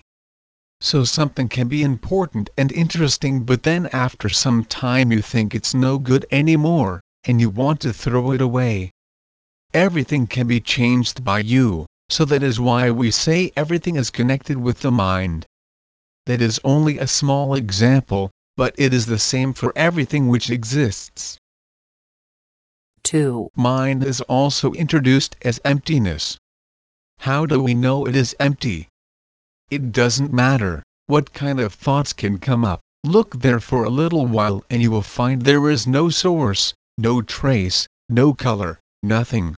So something can be important and interesting but then after some time you think it's no good anymore, and you want to throw it away. Everything can be changed by you, so that is why we say everything is connected with the mind. That is only a small example, but it is the same for everything which exists. 2. Mind is also introduced as emptiness. How do we know it is empty? It doesn't matter what kind of thoughts can come up, look there for a little while and you will find there is no source, no trace, no color, nothing.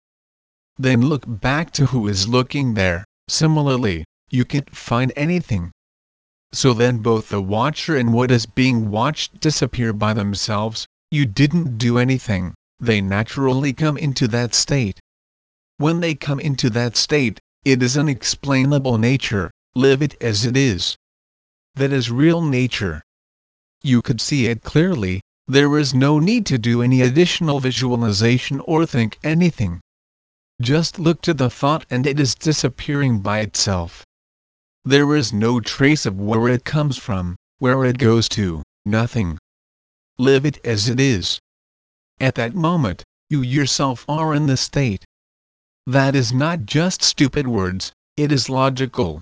Then look back to who is looking there, similarly, you can't find anything. So then both the watcher and what is being watched disappear by themselves, you didn't do anything, they naturally come into that state. When they come into that state, it is unexplainable nature, live it as it is. That is real nature. You could see it clearly, there is no need to do any additional visualization or think anything. Just look to the thought and it is disappearing by itself. There is no trace of where it comes from, where it goes to, nothing. Live it as it is. At that moment, you yourself are in the state. That is not just stupid words, it is logical.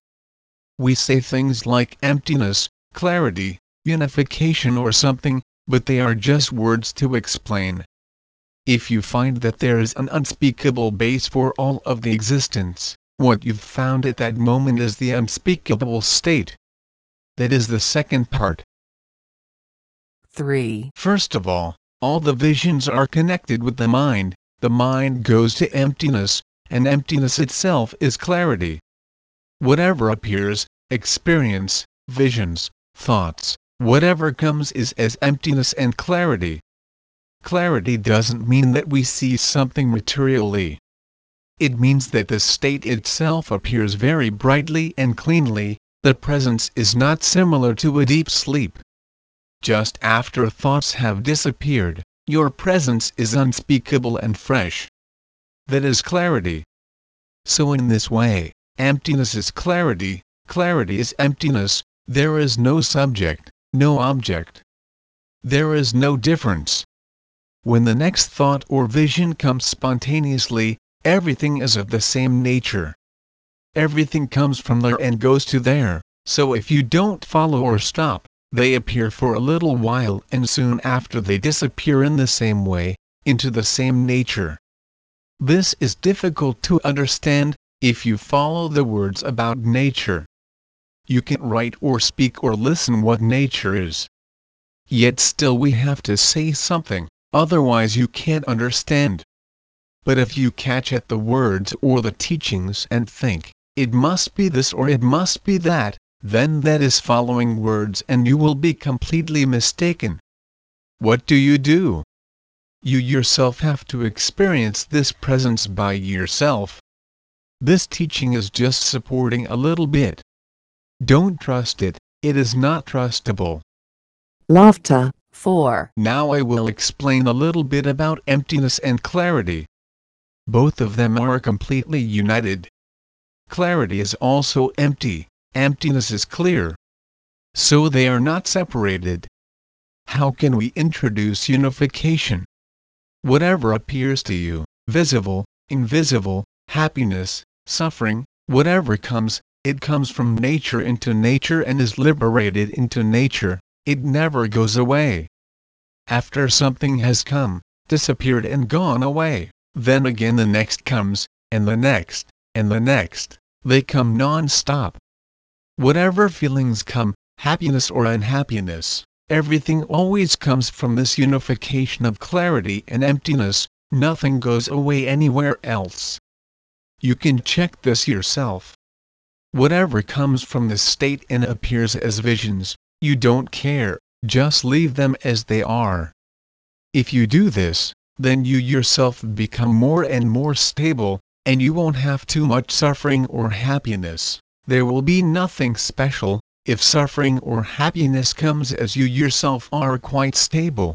We say things like emptiness, clarity, unification or something, but they are just words to explain. If you find that there is an unspeakable base for all of the existence, what you've found at that moment is the unspeakable state. That is the second part. 3. First of all, all the visions are connected with the mind, the mind goes to emptiness, and emptiness itself is clarity. Whatever appears, experience, visions, thoughts, whatever comes is as emptiness and clarity. Clarity doesn't mean that we see something materially. It means that the state itself appears very brightly and cleanly, the presence is not similar to a deep sleep. Just after thoughts have disappeared, your presence is unspeakable and fresh. That is clarity. So in this way, emptiness is clarity, clarity is emptiness, there is no subject, no object. There is no difference. When the next thought or vision comes spontaneously, everything is of the same nature. Everything comes from there and goes to there, so if you don't follow or stop, they appear for a little while and soon after they disappear in the same way, into the same nature. This is difficult to understand, if you follow the words about nature. You can write or speak or listen what nature is. Yet still we have to say something, otherwise you can't understand. But if you catch at the words or the teachings and think, it must be this or it must be that, then that is following words and you will be completely mistaken. What do you do? You yourself have to experience this presence by yourself. This teaching is just supporting a little bit. Don't trust it, it is not trustable. Laughter. 4. Now I will explain a little bit about emptiness and clarity. Both of them are completely united. Clarity is also empty emptiness is clear. So they are not separated. How can we introduce unification? Whatever appears to you, visible, invisible, happiness, suffering, whatever comes, it comes from nature into nature and is liberated into nature, it never goes away. After something has come, disappeared and gone away, then again the next comes, and the next, and the next, they come non-stop. Whatever feelings come, happiness or unhappiness, everything always comes from this unification of clarity and emptiness, nothing goes away anywhere else. You can check this yourself. Whatever comes from this state and appears as visions, you don't care, just leave them as they are. If you do this, then you yourself become more and more stable, and you won't have too much suffering or happiness. There will be nothing special, if suffering or happiness comes as you yourself are quite stable.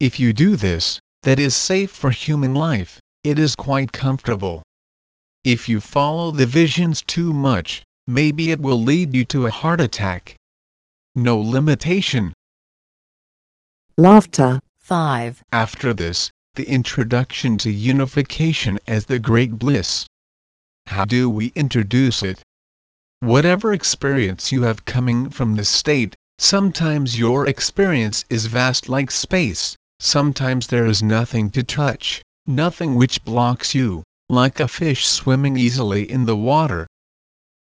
If you do this, that is safe for human life, it is quite comfortable. If you follow the visions too much, maybe it will lead you to a heart attack. No limitation. Laughter. 5. After this, the introduction to unification as the great bliss. How do we introduce it? Whatever experience you have coming from this state, sometimes your experience is vast like space, sometimes there is nothing to touch, nothing which blocks you, like a fish swimming easily in the water.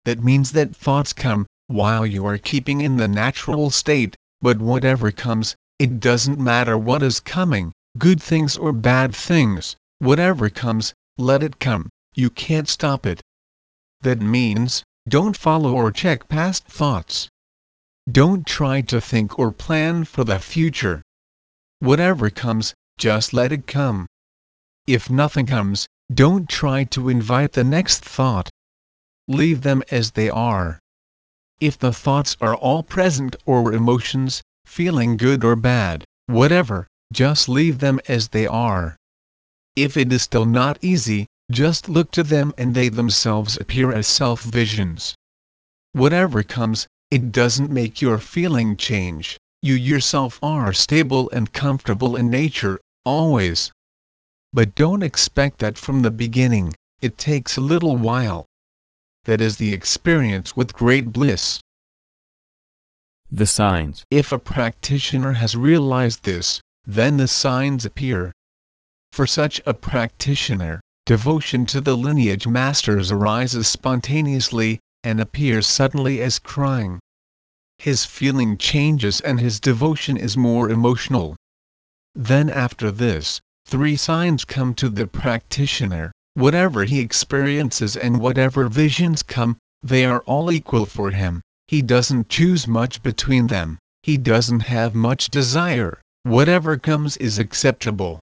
That means that thoughts come, while you are keeping in the natural state, but whatever comes, it doesn't matter what is coming, good things or bad things, whatever comes, let it come, you can't stop it. That means, don't follow or check past thoughts. Don't try to think or plan for the future. Whatever comes, just let it come. If nothing comes, don't try to invite the next thought. Leave them as they are. If the thoughts are all present or emotions, feeling good or bad, whatever, just leave them as they are. If it is still not easy, just look to them and they themselves appear as self-visions. Whatever comes, it doesn't make your feeling change, you yourself are stable and comfortable in nature, always. But don't expect that from the beginning, it takes a little while. That is the experience with great bliss. The signs. If a practitioner has realized this, then the signs appear. For such a practitioner, devotion to the lineage masters arises spontaneously, and appears suddenly as crying. His feeling changes and his devotion is more emotional. Then after this, three signs come to the practitioner, whatever he experiences and whatever visions come, they are all equal for him, he doesn't choose much between them, he doesn't have much desire, whatever comes is acceptable.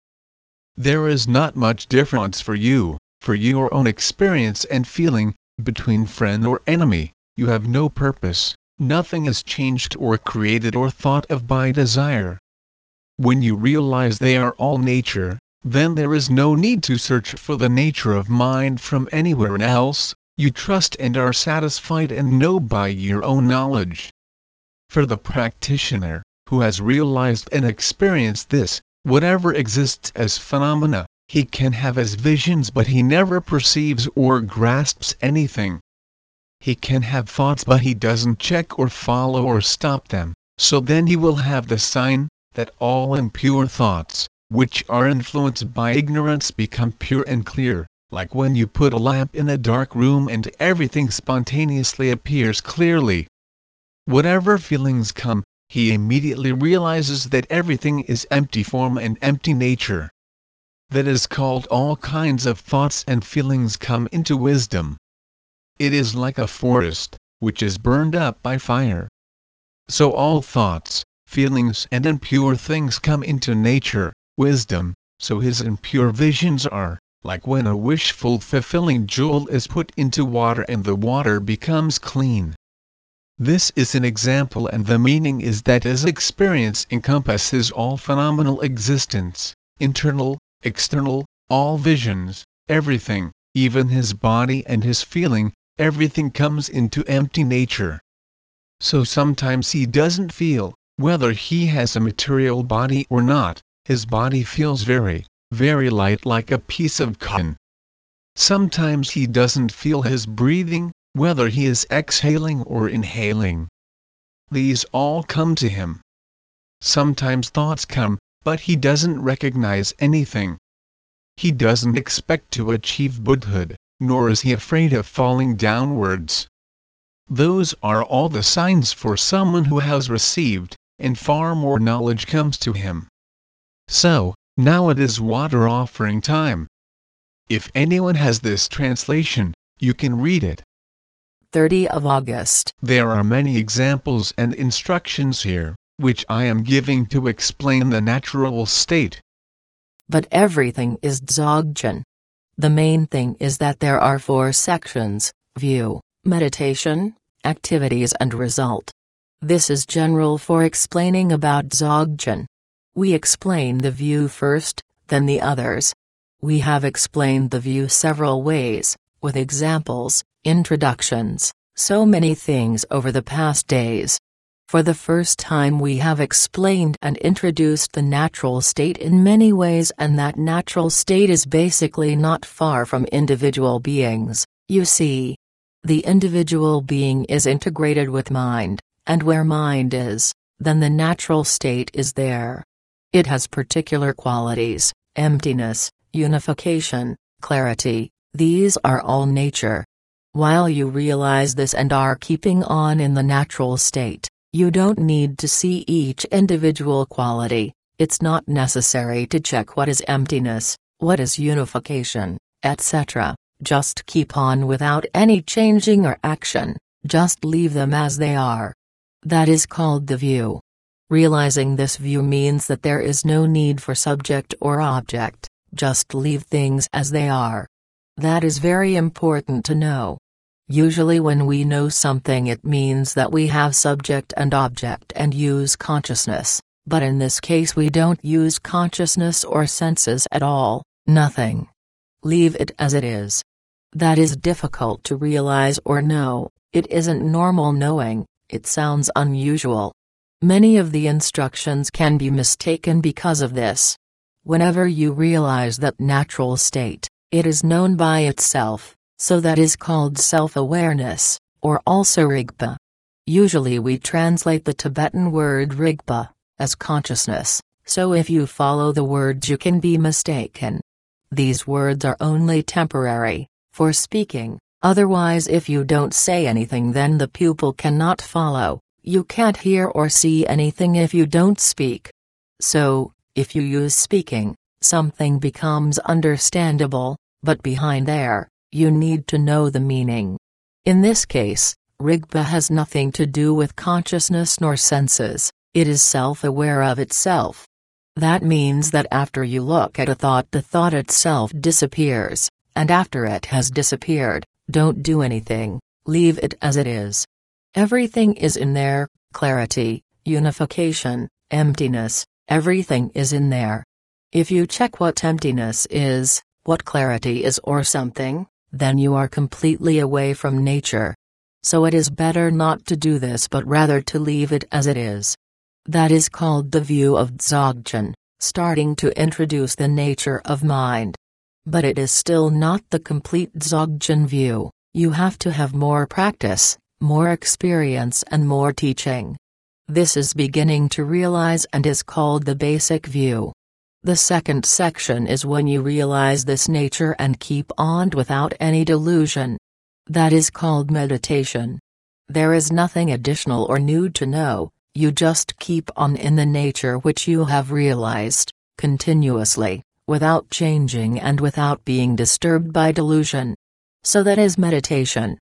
There is not much difference for you, for your own experience and feeling, between friend or enemy, you have no purpose, nothing is changed or created or thought of by desire. When you realize they are all nature, then there is no need to search for the nature of mind from anywhere else, you trust and are satisfied and know by your own knowledge. For the practitioner, who has realized and experienced this, whatever exists as phenomena, he can have as visions but he never perceives or grasps anything. He can have thoughts but he doesn't check or follow or stop them, so then he will have the sign, that all impure thoughts, which are influenced by ignorance become pure and clear, like when you put a lamp in a dark room and everything spontaneously appears clearly. Whatever feelings come, he immediately realizes that everything is empty form and empty nature. That is called all kinds of thoughts and feelings come into wisdom. It is like a forest, which is burned up by fire. So all thoughts, feelings and impure things come into nature, wisdom, so his impure visions are, like when a wishful fulfilling jewel is put into water and the water becomes clean. This is an example and the meaning is that as experience encompasses all phenomenal existence, internal, external, all visions, everything, even his body and his feeling, everything comes into empty nature. So sometimes he doesn't feel, whether he has a material body or not, his body feels very, very light like a piece of cotton. Sometimes he doesn't feel his breathing, whether he is exhaling or inhaling. These all come to him. Sometimes thoughts come, but he doesn't recognize anything. He doesn't expect to achieve Buddhahood, nor is he afraid of falling downwards. Those are all the signs for someone who has received, and far more knowledge comes to him. So, now it is water offering time. If anyone has this translation, you can read it. 30 of August. There are many examples and instructions here, which I am giving to explain the natural state. But everything is Dzogchen. The main thing is that there are four sections view, meditation, activities, and result. This is general for explaining about Dzogchen. We explain the view first, then the others. We have explained the view several ways, with examples, introductions, so many things over the past days. For the first time, we have explained and introduced the natural state in many ways, and that natural state is basically not far from individual beings, you see. The individual being is integrated with mind, and where mind is, then the natural state is there. It has particular qualities emptiness, unification, clarity, these are all nature. While you realize this and are keeping on in the natural state, you don't need to see each individual quality, it's not necessary to check what is emptiness, what is unification, etc. Just keep on without any changing or action, just leave them as they are. That is called the view. Realizing this view means that there is no need for subject or object, just leave things as they are. That is very important to know. Usually, when we know something, it means that we have subject and object and use consciousness, but in this case, we don't use consciousness or senses at all, nothing. Leave it as it is. That is difficult to realize or know, it isn't normal knowing, it sounds unusual. Many of the instructions can be mistaken because of this. Whenever you realize that natural state, it is known by itself, so that is called self-awareness, or also Rigpa. Usually we translate the Tibetan word Rigpa, as consciousness, so if you follow the words you can be mistaken. These words are only temporary, for speaking, Otherwise if you don't say anything then the pupil cannot follow, you can't hear or see anything if you don't speak. So, if you use speaking, something becomes understandable, but behind there, you need to know the meaning. In this case, Rigpa has nothing to do with consciousness nor senses, it is self-aware of itself. That means that after you look at a thought the thought itself disappears, and after it has disappeared, don't do anything, leave it as it is. Everything is in there clarity, unification, emptiness, everything is in there. If you check what emptiness is, what clarity is, or something, then you are completely away from nature. So it is better not to do this but rather to leave it as it is. That is called the view of Dzogchen, starting to introduce the nature of mind. But it is still not the complete Dzogchen view, you have to have more practice, more experience and more teaching. This is beginning to realize and is called the basic view. The second section is when you realize this nature and keep on without any delusion. That is called meditation. There is nothing additional or new to know, you just keep on in the nature which you have realized, continuously, without changing and without being disturbed by delusion. So that is meditation.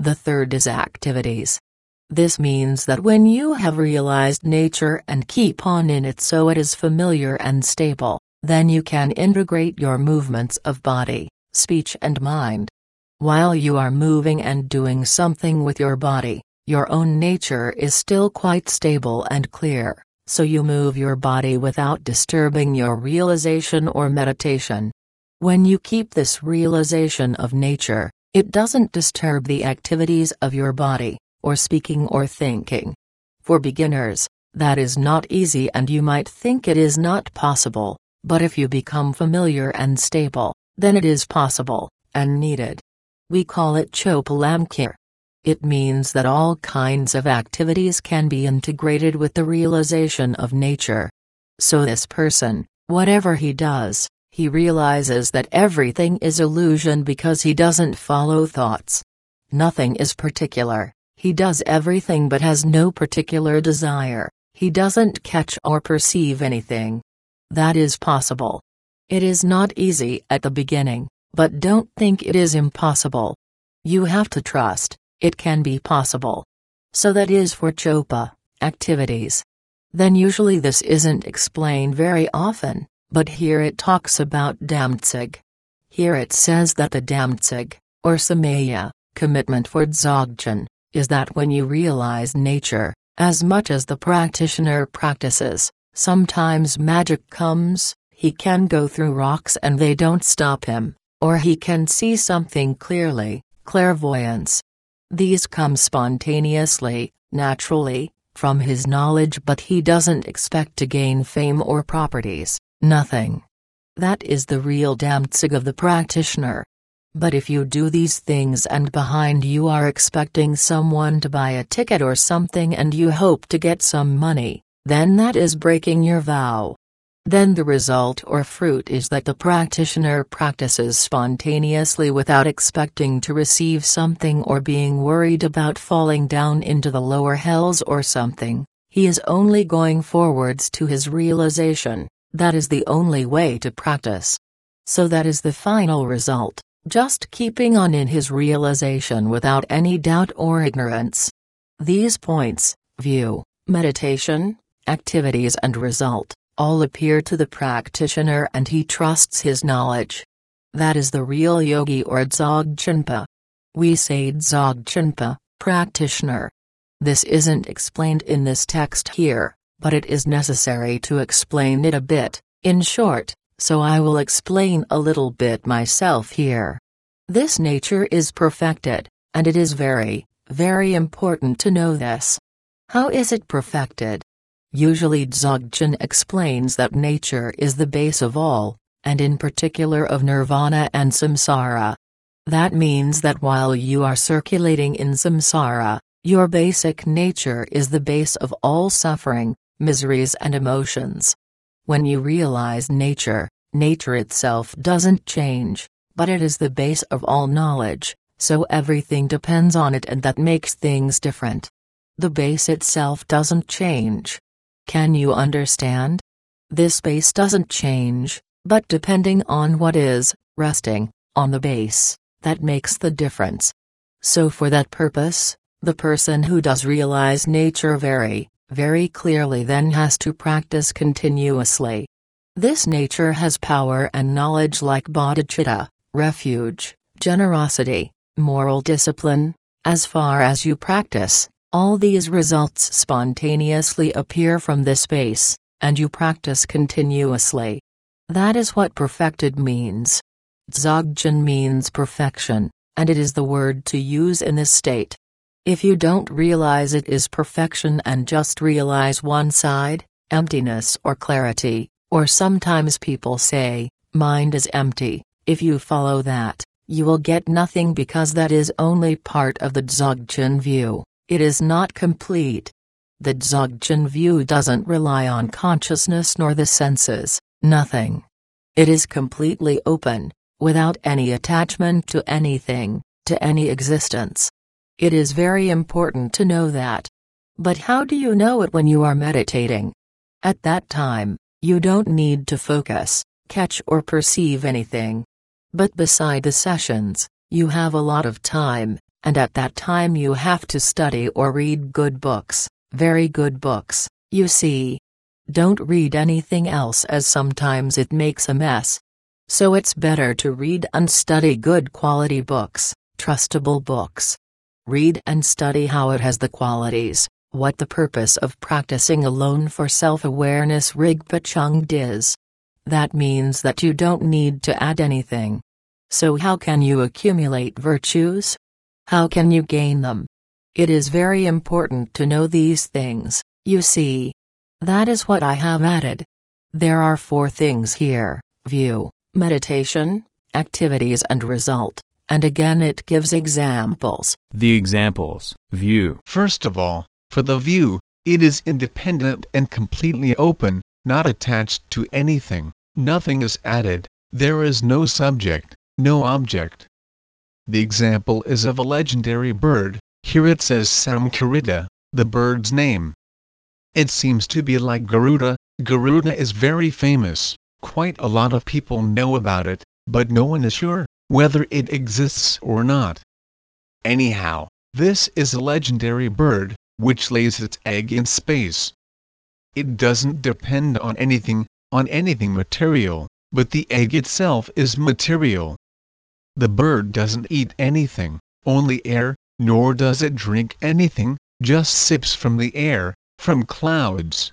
The third is activities. This means that when you have realized nature and keep on in it so it is familiar and stable, then you can integrate your movements of body, speech, and mind. While you are moving and doing something with your body, your own nature is still quite stable and clear, so you move your body without disturbing your realization or meditation. When you keep this realization of nature, it doesn't disturb the activities of your body, or speaking or thinking. For beginners, that is not easy and you might think it is not possible, but if you become familiar and stable, then it is possible, and needed. We call it Chopalamkir. It means that all kinds of activities can be integrated with the realization of nature. So this person, whatever he does, he realizes that everything is illusion because he doesn't follow thoughts. Nothing is particular, he does everything but has no particular desire, he doesn't catch or perceive anything. That is possible. It is not easy at the beginning, but don't think it is impossible. You have to trust, it can be possible. So that is for Chopa, activities. Then usually this isn't explained very often, but here it talks about Damtsig. Here it says that the Damtsig, or Samaya, commitment for Dzogchen, is that when you realize nature, as much as the practitioner practices, sometimes magic comes, he can go through rocks and they don't stop him, or he can see something clearly, clairvoyance. These come spontaneously, naturally, from his knowledge but he doesn't expect to gain fame or properties. Nothing. That is the real Damtsig of the practitioner. But if you do these things and behind you are expecting someone to buy a ticket or something and you hope to get some money, then that is breaking your vow. Then the result or fruit is that the practitioner practices spontaneously without expecting to receive something or being worried about falling down into the lower hells or something, he is only going forwards to his realization. That is the only way to practice. So that is the final result, just keeping on in his realization without any doubt or ignorance. These points, view, meditation, activities and result, all appear to the practitioner and he trusts his knowledge. That is the real yogi or dzogchenpa. We say dzogchenpa, practitioner. This isn't explained in this text here, but it is necessary to explain it a bit, in short, so I will explain a little bit myself here. This nature is perfected, and it is very, very important to know this. How is it perfected? Usually Dzogchen explains that nature is the base of all, and in particular of nirvana and samsara. That means that while you are circulating in samsara, your basic nature is the base of all suffering, miseries and emotions. When you realize nature, nature itself doesn't change, but it is the base of all knowledge, so everything depends on it and that makes things different. The base itself doesn't change. Can you understand? This base doesn't change, but depending on what is, resting, on the base, that makes the difference. So for that purpose, the person who does realize nature very, very clearly then has to practice continuously. This nature has power and knowledge like bodhicitta, refuge, generosity, moral discipline, as far as you practice, all these results spontaneously appear from this space, and you practice continuously. That is what perfected means. Dzogchen means perfection, and it is the word to use in this state. If you don't realize it is perfection and just realize one side, emptiness or clarity, or sometimes people say, mind is empty, if you follow that, you will get nothing because that is only part of the Dzogchen view, it is not complete. The Dzogchen view doesn't rely on consciousness nor the senses, nothing. It is completely open, without any attachment to anything, to any existence. It is very important to know that. But how do you know it when you are meditating? At that time, you don't need to focus, catch or perceive anything. But beside the sessions, you have a lot of time, and at that time you have to study or read good books, very good books, you see. Don't read anything else as sometimes it makes a mess. So it's better to read and study good quality books, trustable books. Read and study how it has the qualities, what the purpose of practicing alone for self awareness Rigpa Chung is. That means that you don't need to add anything. So, how can you accumulate virtues? How can you gain them? It is very important to know these things, you see. That is what I have added. There are four things here view, meditation, activities, and result, and again it gives examples. The examples view. First of all, for the view, it is independent and completely open, not attached to anything, nothing is added, there is no subject, no object. The example is of a legendary bird, here it says Samkarita, the bird's name. It seems to be like Garuda, Garuda is very famous, quite a lot of people know about it, but no one is sure whether it exists or not. Anyhow, this is a legendary bird, which lays its egg in space. It doesn't depend on anything, on anything material, but the egg itself is material. The bird doesn't eat anything, only air, nor does it drink anything, just sips from the air, from clouds.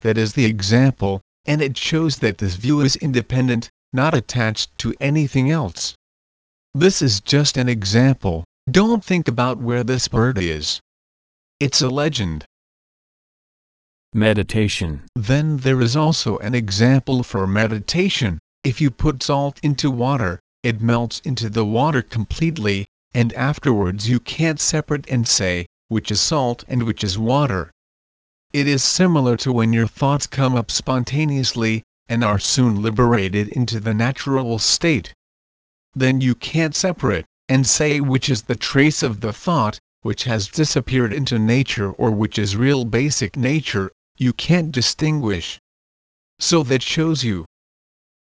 That is the example, and it shows that this view is independent, not attached to anything else. This is just an example, don't think about where this bird is. It's a legend. Meditation. Then there is also an example for meditation. If you put salt into water, it melts into the water completely, and afterwards you can't separate and say, which is salt and which is water. It is similar to when your thoughts come up spontaneously, and are soon liberated into the natural state. Then you can't separate, and say which is the trace of the thought, which has disappeared into nature or which is real basic nature, you can't distinguish. So that shows you,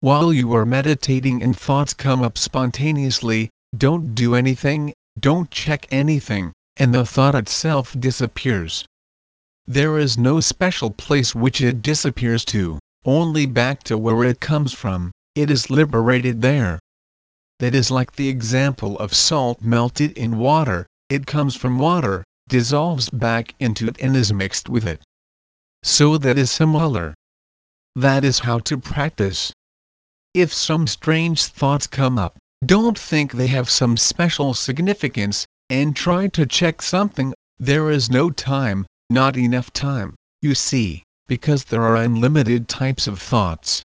while you are meditating and thoughts come up spontaneously, don't do anything, don't check anything, and the thought itself disappears. There is no special place which it disappears to, only back to where it comes from, it is liberated there. That is like the example of salt melted in water, it comes from water, dissolves back into it and is mixed with it. So that is similar. That is how to practice. If some strange thoughts come up, don't think they have some special significance, and try to check something, there is no time, not enough time, you see, because there are unlimited types of thoughts.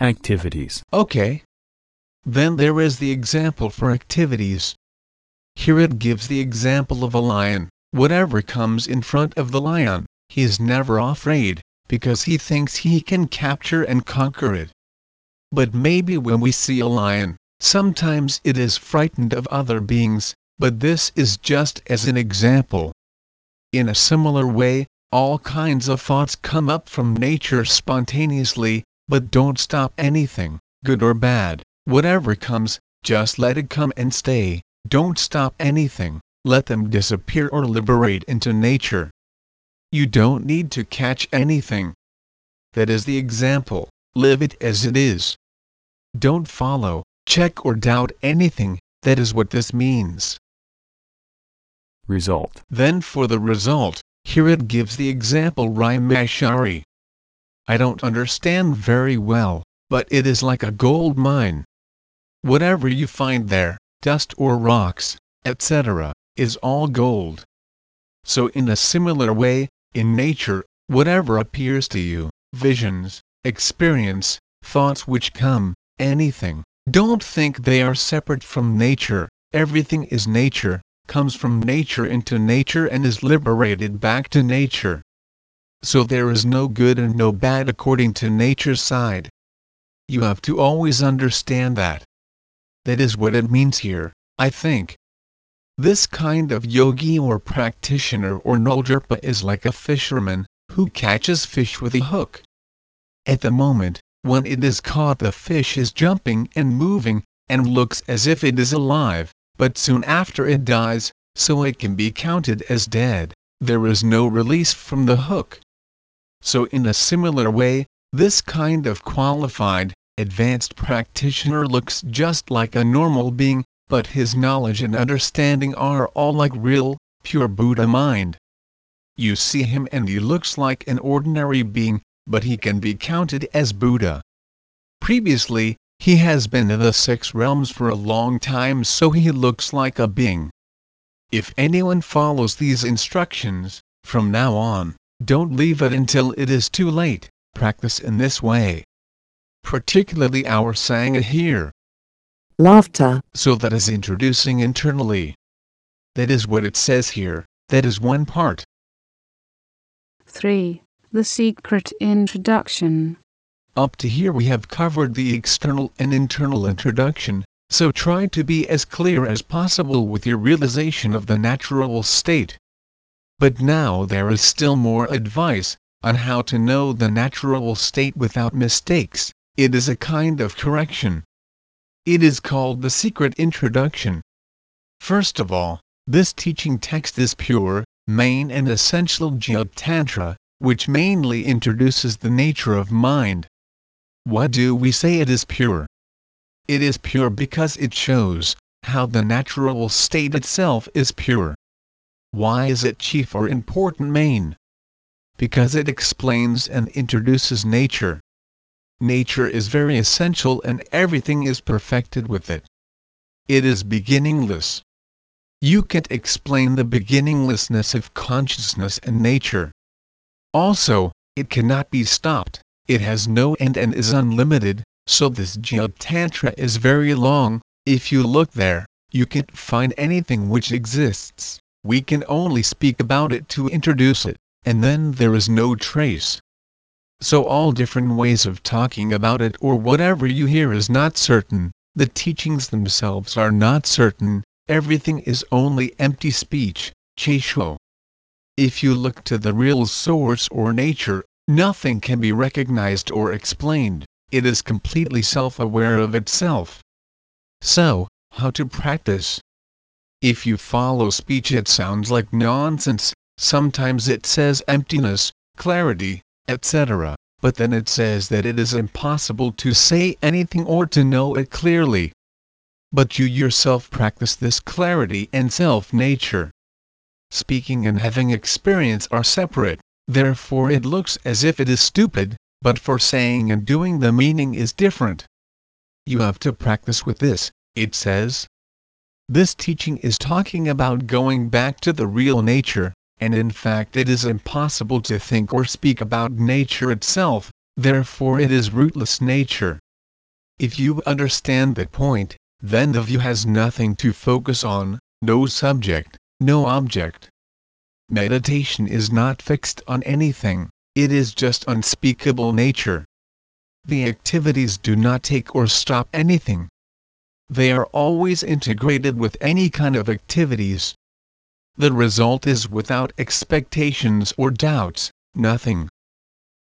Activities. Okay. Then there is the example for activities. Here it gives the example of a lion, whatever comes in front of the lion, he is never afraid, because he thinks he can capture and conquer it. But maybe when we see a lion, sometimes it is frightened of other beings, but this is just as an example. In a similar way, all kinds of thoughts come up from nature spontaneously, but don't stop anything, good or bad, whatever comes, just let it come and stay, don't stop anything, let them disappear or liberate into nature. You don't need to catch anything. That is the example live it as it is. Don't follow, check or doubt anything, that is what this means. Result. Then for the result, here it gives the example Rimashari. I don't understand very well, but it is like a gold mine. Whatever you find there, dust or rocks, etc., is all gold. So in a similar way, in nature, whatever appears to you, visions, experience, thoughts which come, anything, don't think they are separate from nature, everything is nature, comes from nature into nature and is liberated back to nature. So there is no good and no bad according to nature's side. You have to always understand that. That is what it means here, I think. This kind of yogi or practitioner or nolgerpa is like a fisherman, who catches fish with a hook. At the moment, when it is caught the fish is jumping and moving, and looks as if it is alive, but soon after it dies, so it can be counted as dead, there is no release from the hook. So in a similar way, this kind of qualified, advanced practitioner looks just like a normal being, but his knowledge and understanding are all like real, pure Buddha mind. You see him and he looks like an ordinary being, but he can be counted as Buddha. Previously, he has been in the six realms for a long time so he looks like a being. If anyone follows these instructions, from now on, don't leave it until it is too late, practice in this way. Particularly our Sangha here. Laughter. So that is introducing internally. That is what it says here, that is one part. 3. The Secret Introduction. Up to here we have covered the external and internal introduction, so try to be as clear as possible with your realization of the natural state. But now there is still more advice on how to know the natural state without mistakes. It is a kind of correction. It is called the secret introduction. First of all, this teaching text is pure, main and essential Jyotantra, Tantra, which mainly introduces the nature of mind. Why do we say it is pure? It is pure because it shows how the natural state itself is pure. Why is it chief or important main? Because it explains and introduces nature. Nature is very essential and everything is perfected with it. It is beginningless. You can't explain the beginninglessness of consciousness and nature. Also, it cannot be stopped, it has no end and is unlimited, so this Jyotantra Tantra is very long, if you look there, you can't find anything which exists, we can only speak about it to introduce it, and then there is no trace. So all different ways of talking about it or whatever you hear is not certain, the teachings themselves are not certain, everything is only empty speech, Chaisho. If you look to the real source or nature, nothing can be recognized or explained, it is completely self-aware of itself. So, how to practice? If you follow speech it sounds like nonsense, sometimes it says emptiness, clarity, etc., but then it says that it is impossible to say anything or to know it clearly. But you yourself practice this clarity and self-nature speaking and having experience are separate, therefore it looks as if it is stupid, but for saying and doing the meaning is different. You have to practice with this, it says. This teaching is talking about going back to the real nature, and in fact it is impossible to think or speak about nature itself, therefore it is rootless nature. If you understand that point, then the view has nothing to focus on, no subject, no object. Meditation is not fixed on anything, it is just unspeakable nature. The activities do not take or stop anything. They are always integrated with any kind of activities. The result is without expectations or doubts, nothing.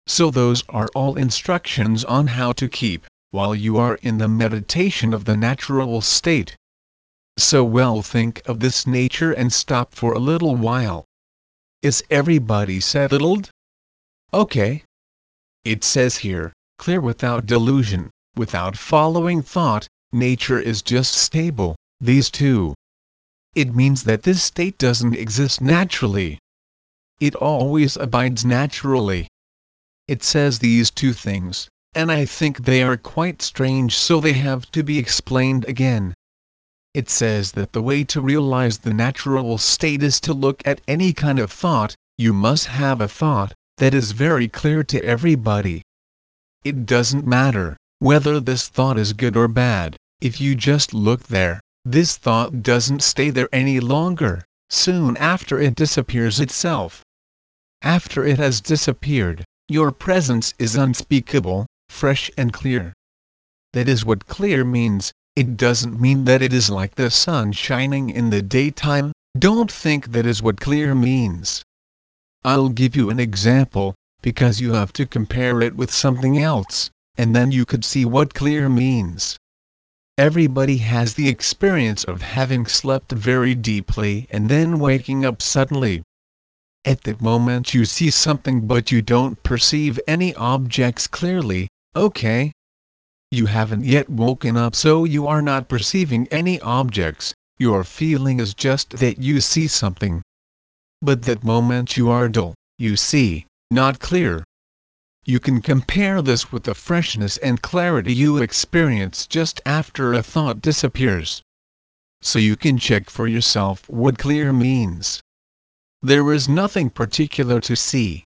So those are all instructions on how to keep, while you are in the meditation of the natural state. So well think of this nature and stop for a little while. Is everybody settled? Okay. It says here, clear without delusion, without following thought, nature is just stable, these two. It means that this state doesn't exist naturally. It always abides naturally. It says these two things, and I think they are quite strange so they have to be explained again. It says that the way to realize the natural state is to look at any kind of thought, you must have a thought, that is very clear to everybody. It doesn't matter whether this thought is good or bad, if you just look there, this thought doesn't stay there any longer, soon after it disappears itself. After it has disappeared, your presence is unspeakable, fresh and clear. That is what clear means, it doesn't mean that it is like the sun shining in the daytime, don't think that is what clear means. I'll give you an example, because you have to compare it with something else and then you could see what clear means. Everybody has the experience of having slept very deeply and then waking up suddenly. At that moment you see something but you don't perceive any objects clearly, okay? You haven't yet woken up so you are not perceiving any objects, your feeling is just that you see something. But that moment you are dull, you see, not clear, you can compare this with the freshness and clarity you experience just after a thought disappears. So you can check for yourself what clear means. There is nothing particular to see.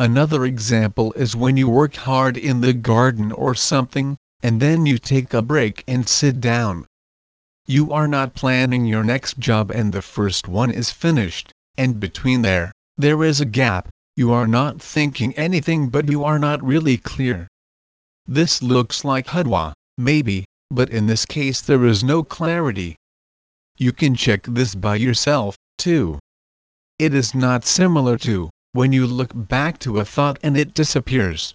Another example is when you work hard in the garden or something, and then you take a break and sit down. You are not planning your next job and the first one is finished, and between there, there is a gap, you are not thinking anything but you are not really clear. This looks like Hadwa, maybe, but in this case there is no clarity. You can check this by yourself, too. It is not similar to, when you look back to a thought and it disappears.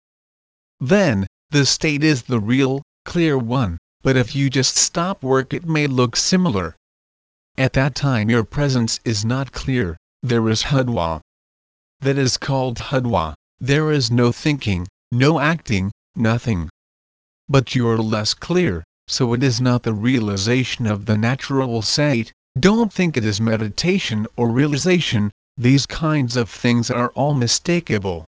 Then, the state is the real, clear one, but if you just stop work it may look similar. At that time your presence is not clear, there is Hadwa, that is called hadwa, there is no thinking, no acting, nothing. But you're less clear, so it is not the realization of the natural state, don't think it is meditation or realization, these kinds of things are all mistakable.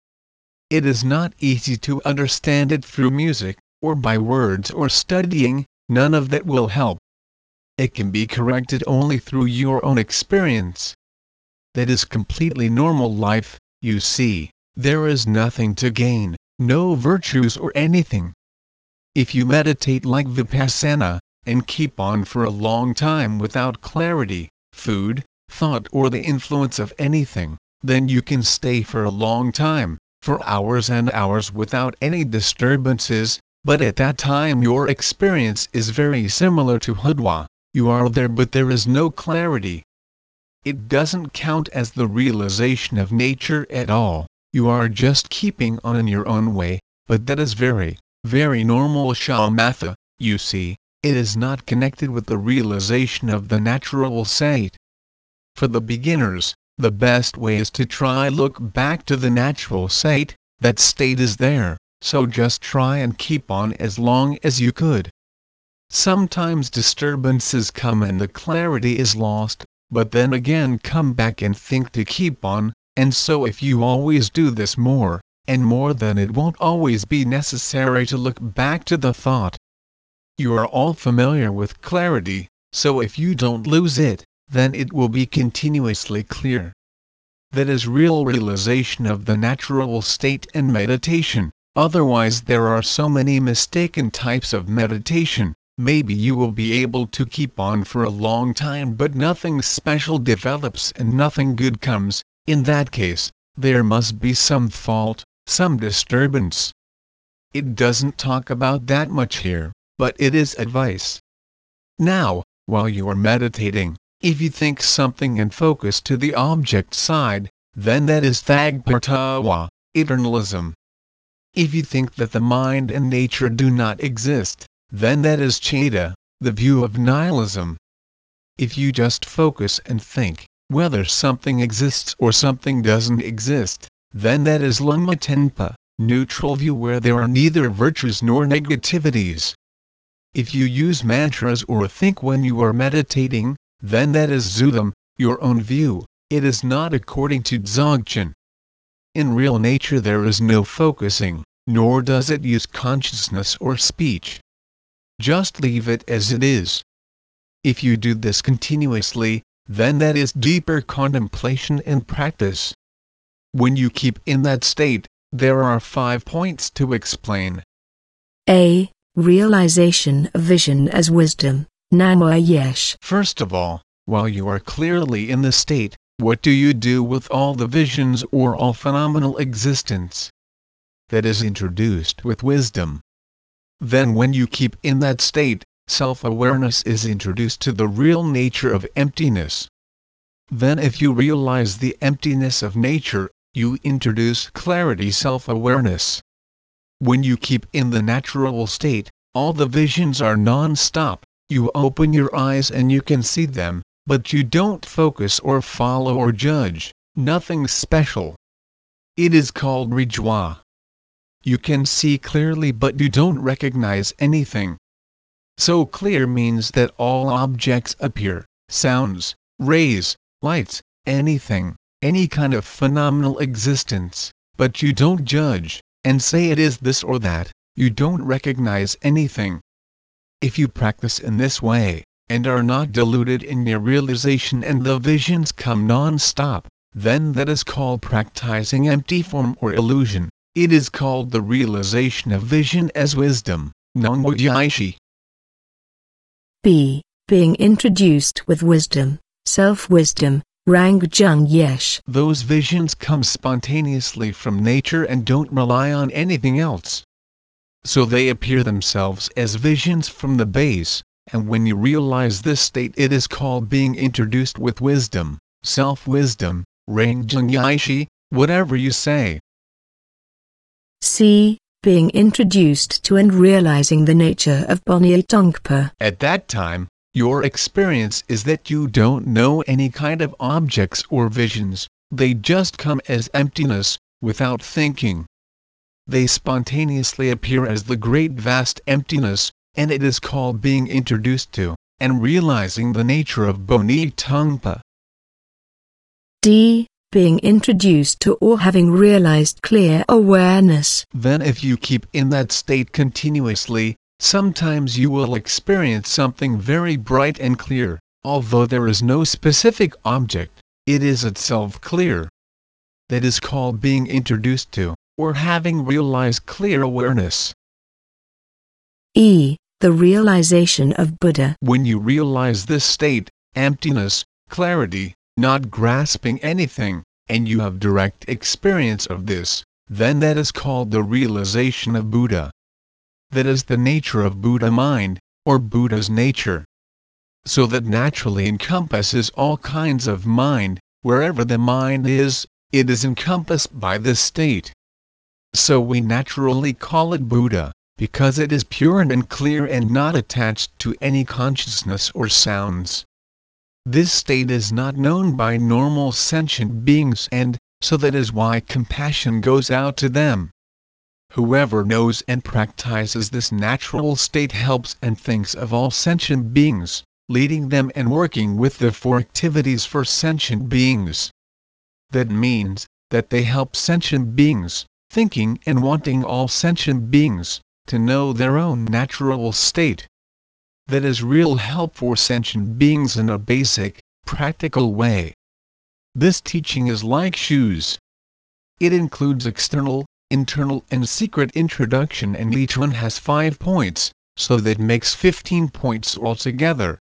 It is not easy to understand it through music, or by words or studying, none of that will help. It can be corrected only through your own experience that is completely normal life, you see, there is nothing to gain, no virtues or anything. If you meditate like Vipassana, and keep on for a long time without clarity, food, thought or the influence of anything, then you can stay for a long time, for hours and hours without any disturbances, but at that time your experience is very similar to Hadwa, you are there but there is no clarity, it doesn't count as the realization of nature at all, you are just keeping on in your own way, but that is very, very normal shamatha, you see, it is not connected with the realization of the natural state. For the beginners, the best way is to try look back to the natural state, that state is there, so just try and keep on as long as you could. Sometimes disturbances come and the clarity is lost, but then again come back and think to keep on, and so if you always do this more, and more then it won't always be necessary to look back to the thought. You are all familiar with clarity, so if you don't lose it, then it will be continuously clear. That is real realization of the natural state and meditation, otherwise there are so many mistaken types of meditation, maybe you will be able to keep on for a long time but nothing special develops and nothing good comes, in that case, there must be some fault, some disturbance. It doesn't talk about that much here, but it is advice. Now, while you are meditating, if you think something and focus to the object side, then that is thagpartawa, eternalism. If you think that the mind and nature do not exist, then that is Cheda, the view of nihilism. If you just focus and think, whether something exists or something doesn't exist, then that is Lama Tenpa, neutral view where there are neither virtues nor negativities. If you use mantras or think when you are meditating, then that is Zudam, your own view, it is not according to Dzogchen. In real nature there is no focusing, nor does it use consciousness or speech. Just leave it as it is. If you do this continuously, then that is deeper contemplation and practice. When you keep in that state, there are five points to explain. A. Realization of vision as wisdom. Nama Yesh. First of all, while you are clearly in the state, what do you do with all the visions or all phenomenal existence? That is introduced with wisdom. Then when you keep in that state, self-awareness is introduced to the real nature of emptiness. Then if you realize the emptiness of nature, you introduce clarity self-awareness. When you keep in the natural state, all the visions are non-stop, you open your eyes and you can see them, but you don't focus or follow or judge, nothing special. It is called Rijwa. You can see clearly but you don't recognize anything. So clear means that all objects appear, sounds, rays, lights, anything, any kind of phenomenal existence, but you don't judge, and say it is this or that, you don't recognize anything. If you practice in this way, and are not deluded in your realization and the visions come non-stop, then that is called practicing empty form or illusion, it is called the realization of vision as wisdom, Nangwajaishi. B. Being introduced with wisdom, self-wisdom, Rangjung Yesh. Those visions come spontaneously from nature and don't rely on anything else. So they appear themselves as visions from the base, and when you realize this state it is called being introduced with wisdom, self-wisdom, Rangjung Yaishi, whatever you say. C. Being introduced to and realizing the nature of Bonnie Tongpa. At that time, your experience is that you don't know any kind of objects or visions, they just come as emptiness, without thinking. They spontaneously appear as the great vast emptiness, and it is called being introduced to, and realizing the nature of Bonnie Tongpa. D. Being introduced to or having realized clear awareness. Then if you keep in that state continuously, sometimes you will experience something very bright and clear, although there is no specific object, it is itself clear. That is called being introduced to, or having realized clear awareness. E. The realization of Buddha. When you realize this state, emptiness, clarity, not grasping anything, and you have direct experience of this, then that is called the realization of Buddha. That is the nature of Buddha mind, or Buddha's nature. So that naturally encompasses all kinds of mind, wherever the mind is, it is encompassed by this state. So we naturally call it Buddha, because it is pure and clear and not attached to any consciousness or sounds. This state is not known by normal sentient beings and, so that is why compassion goes out to them. Whoever knows and practices this natural state helps and thinks of all sentient beings, leading them and working with the four activities for sentient beings. That means, that they help sentient beings, thinking and wanting all sentient beings, to know their own natural state that is real help for sentient beings in a basic, practical way. This teaching is like shoes. It includes external, internal and secret introduction and each one has 5 points, so that makes 15 points altogether.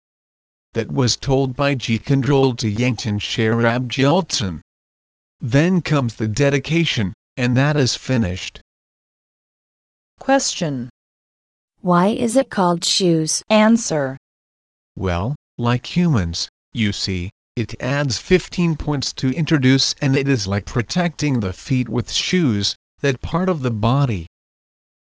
That was told by G. Control to Yangton Sherab Gyaltsen. Then comes the dedication, and that is finished. Question. Why is it called shoes? Answer. Well, like humans, you see, it adds 15 points to introduce and it is like protecting the feet with shoes, that part of the body,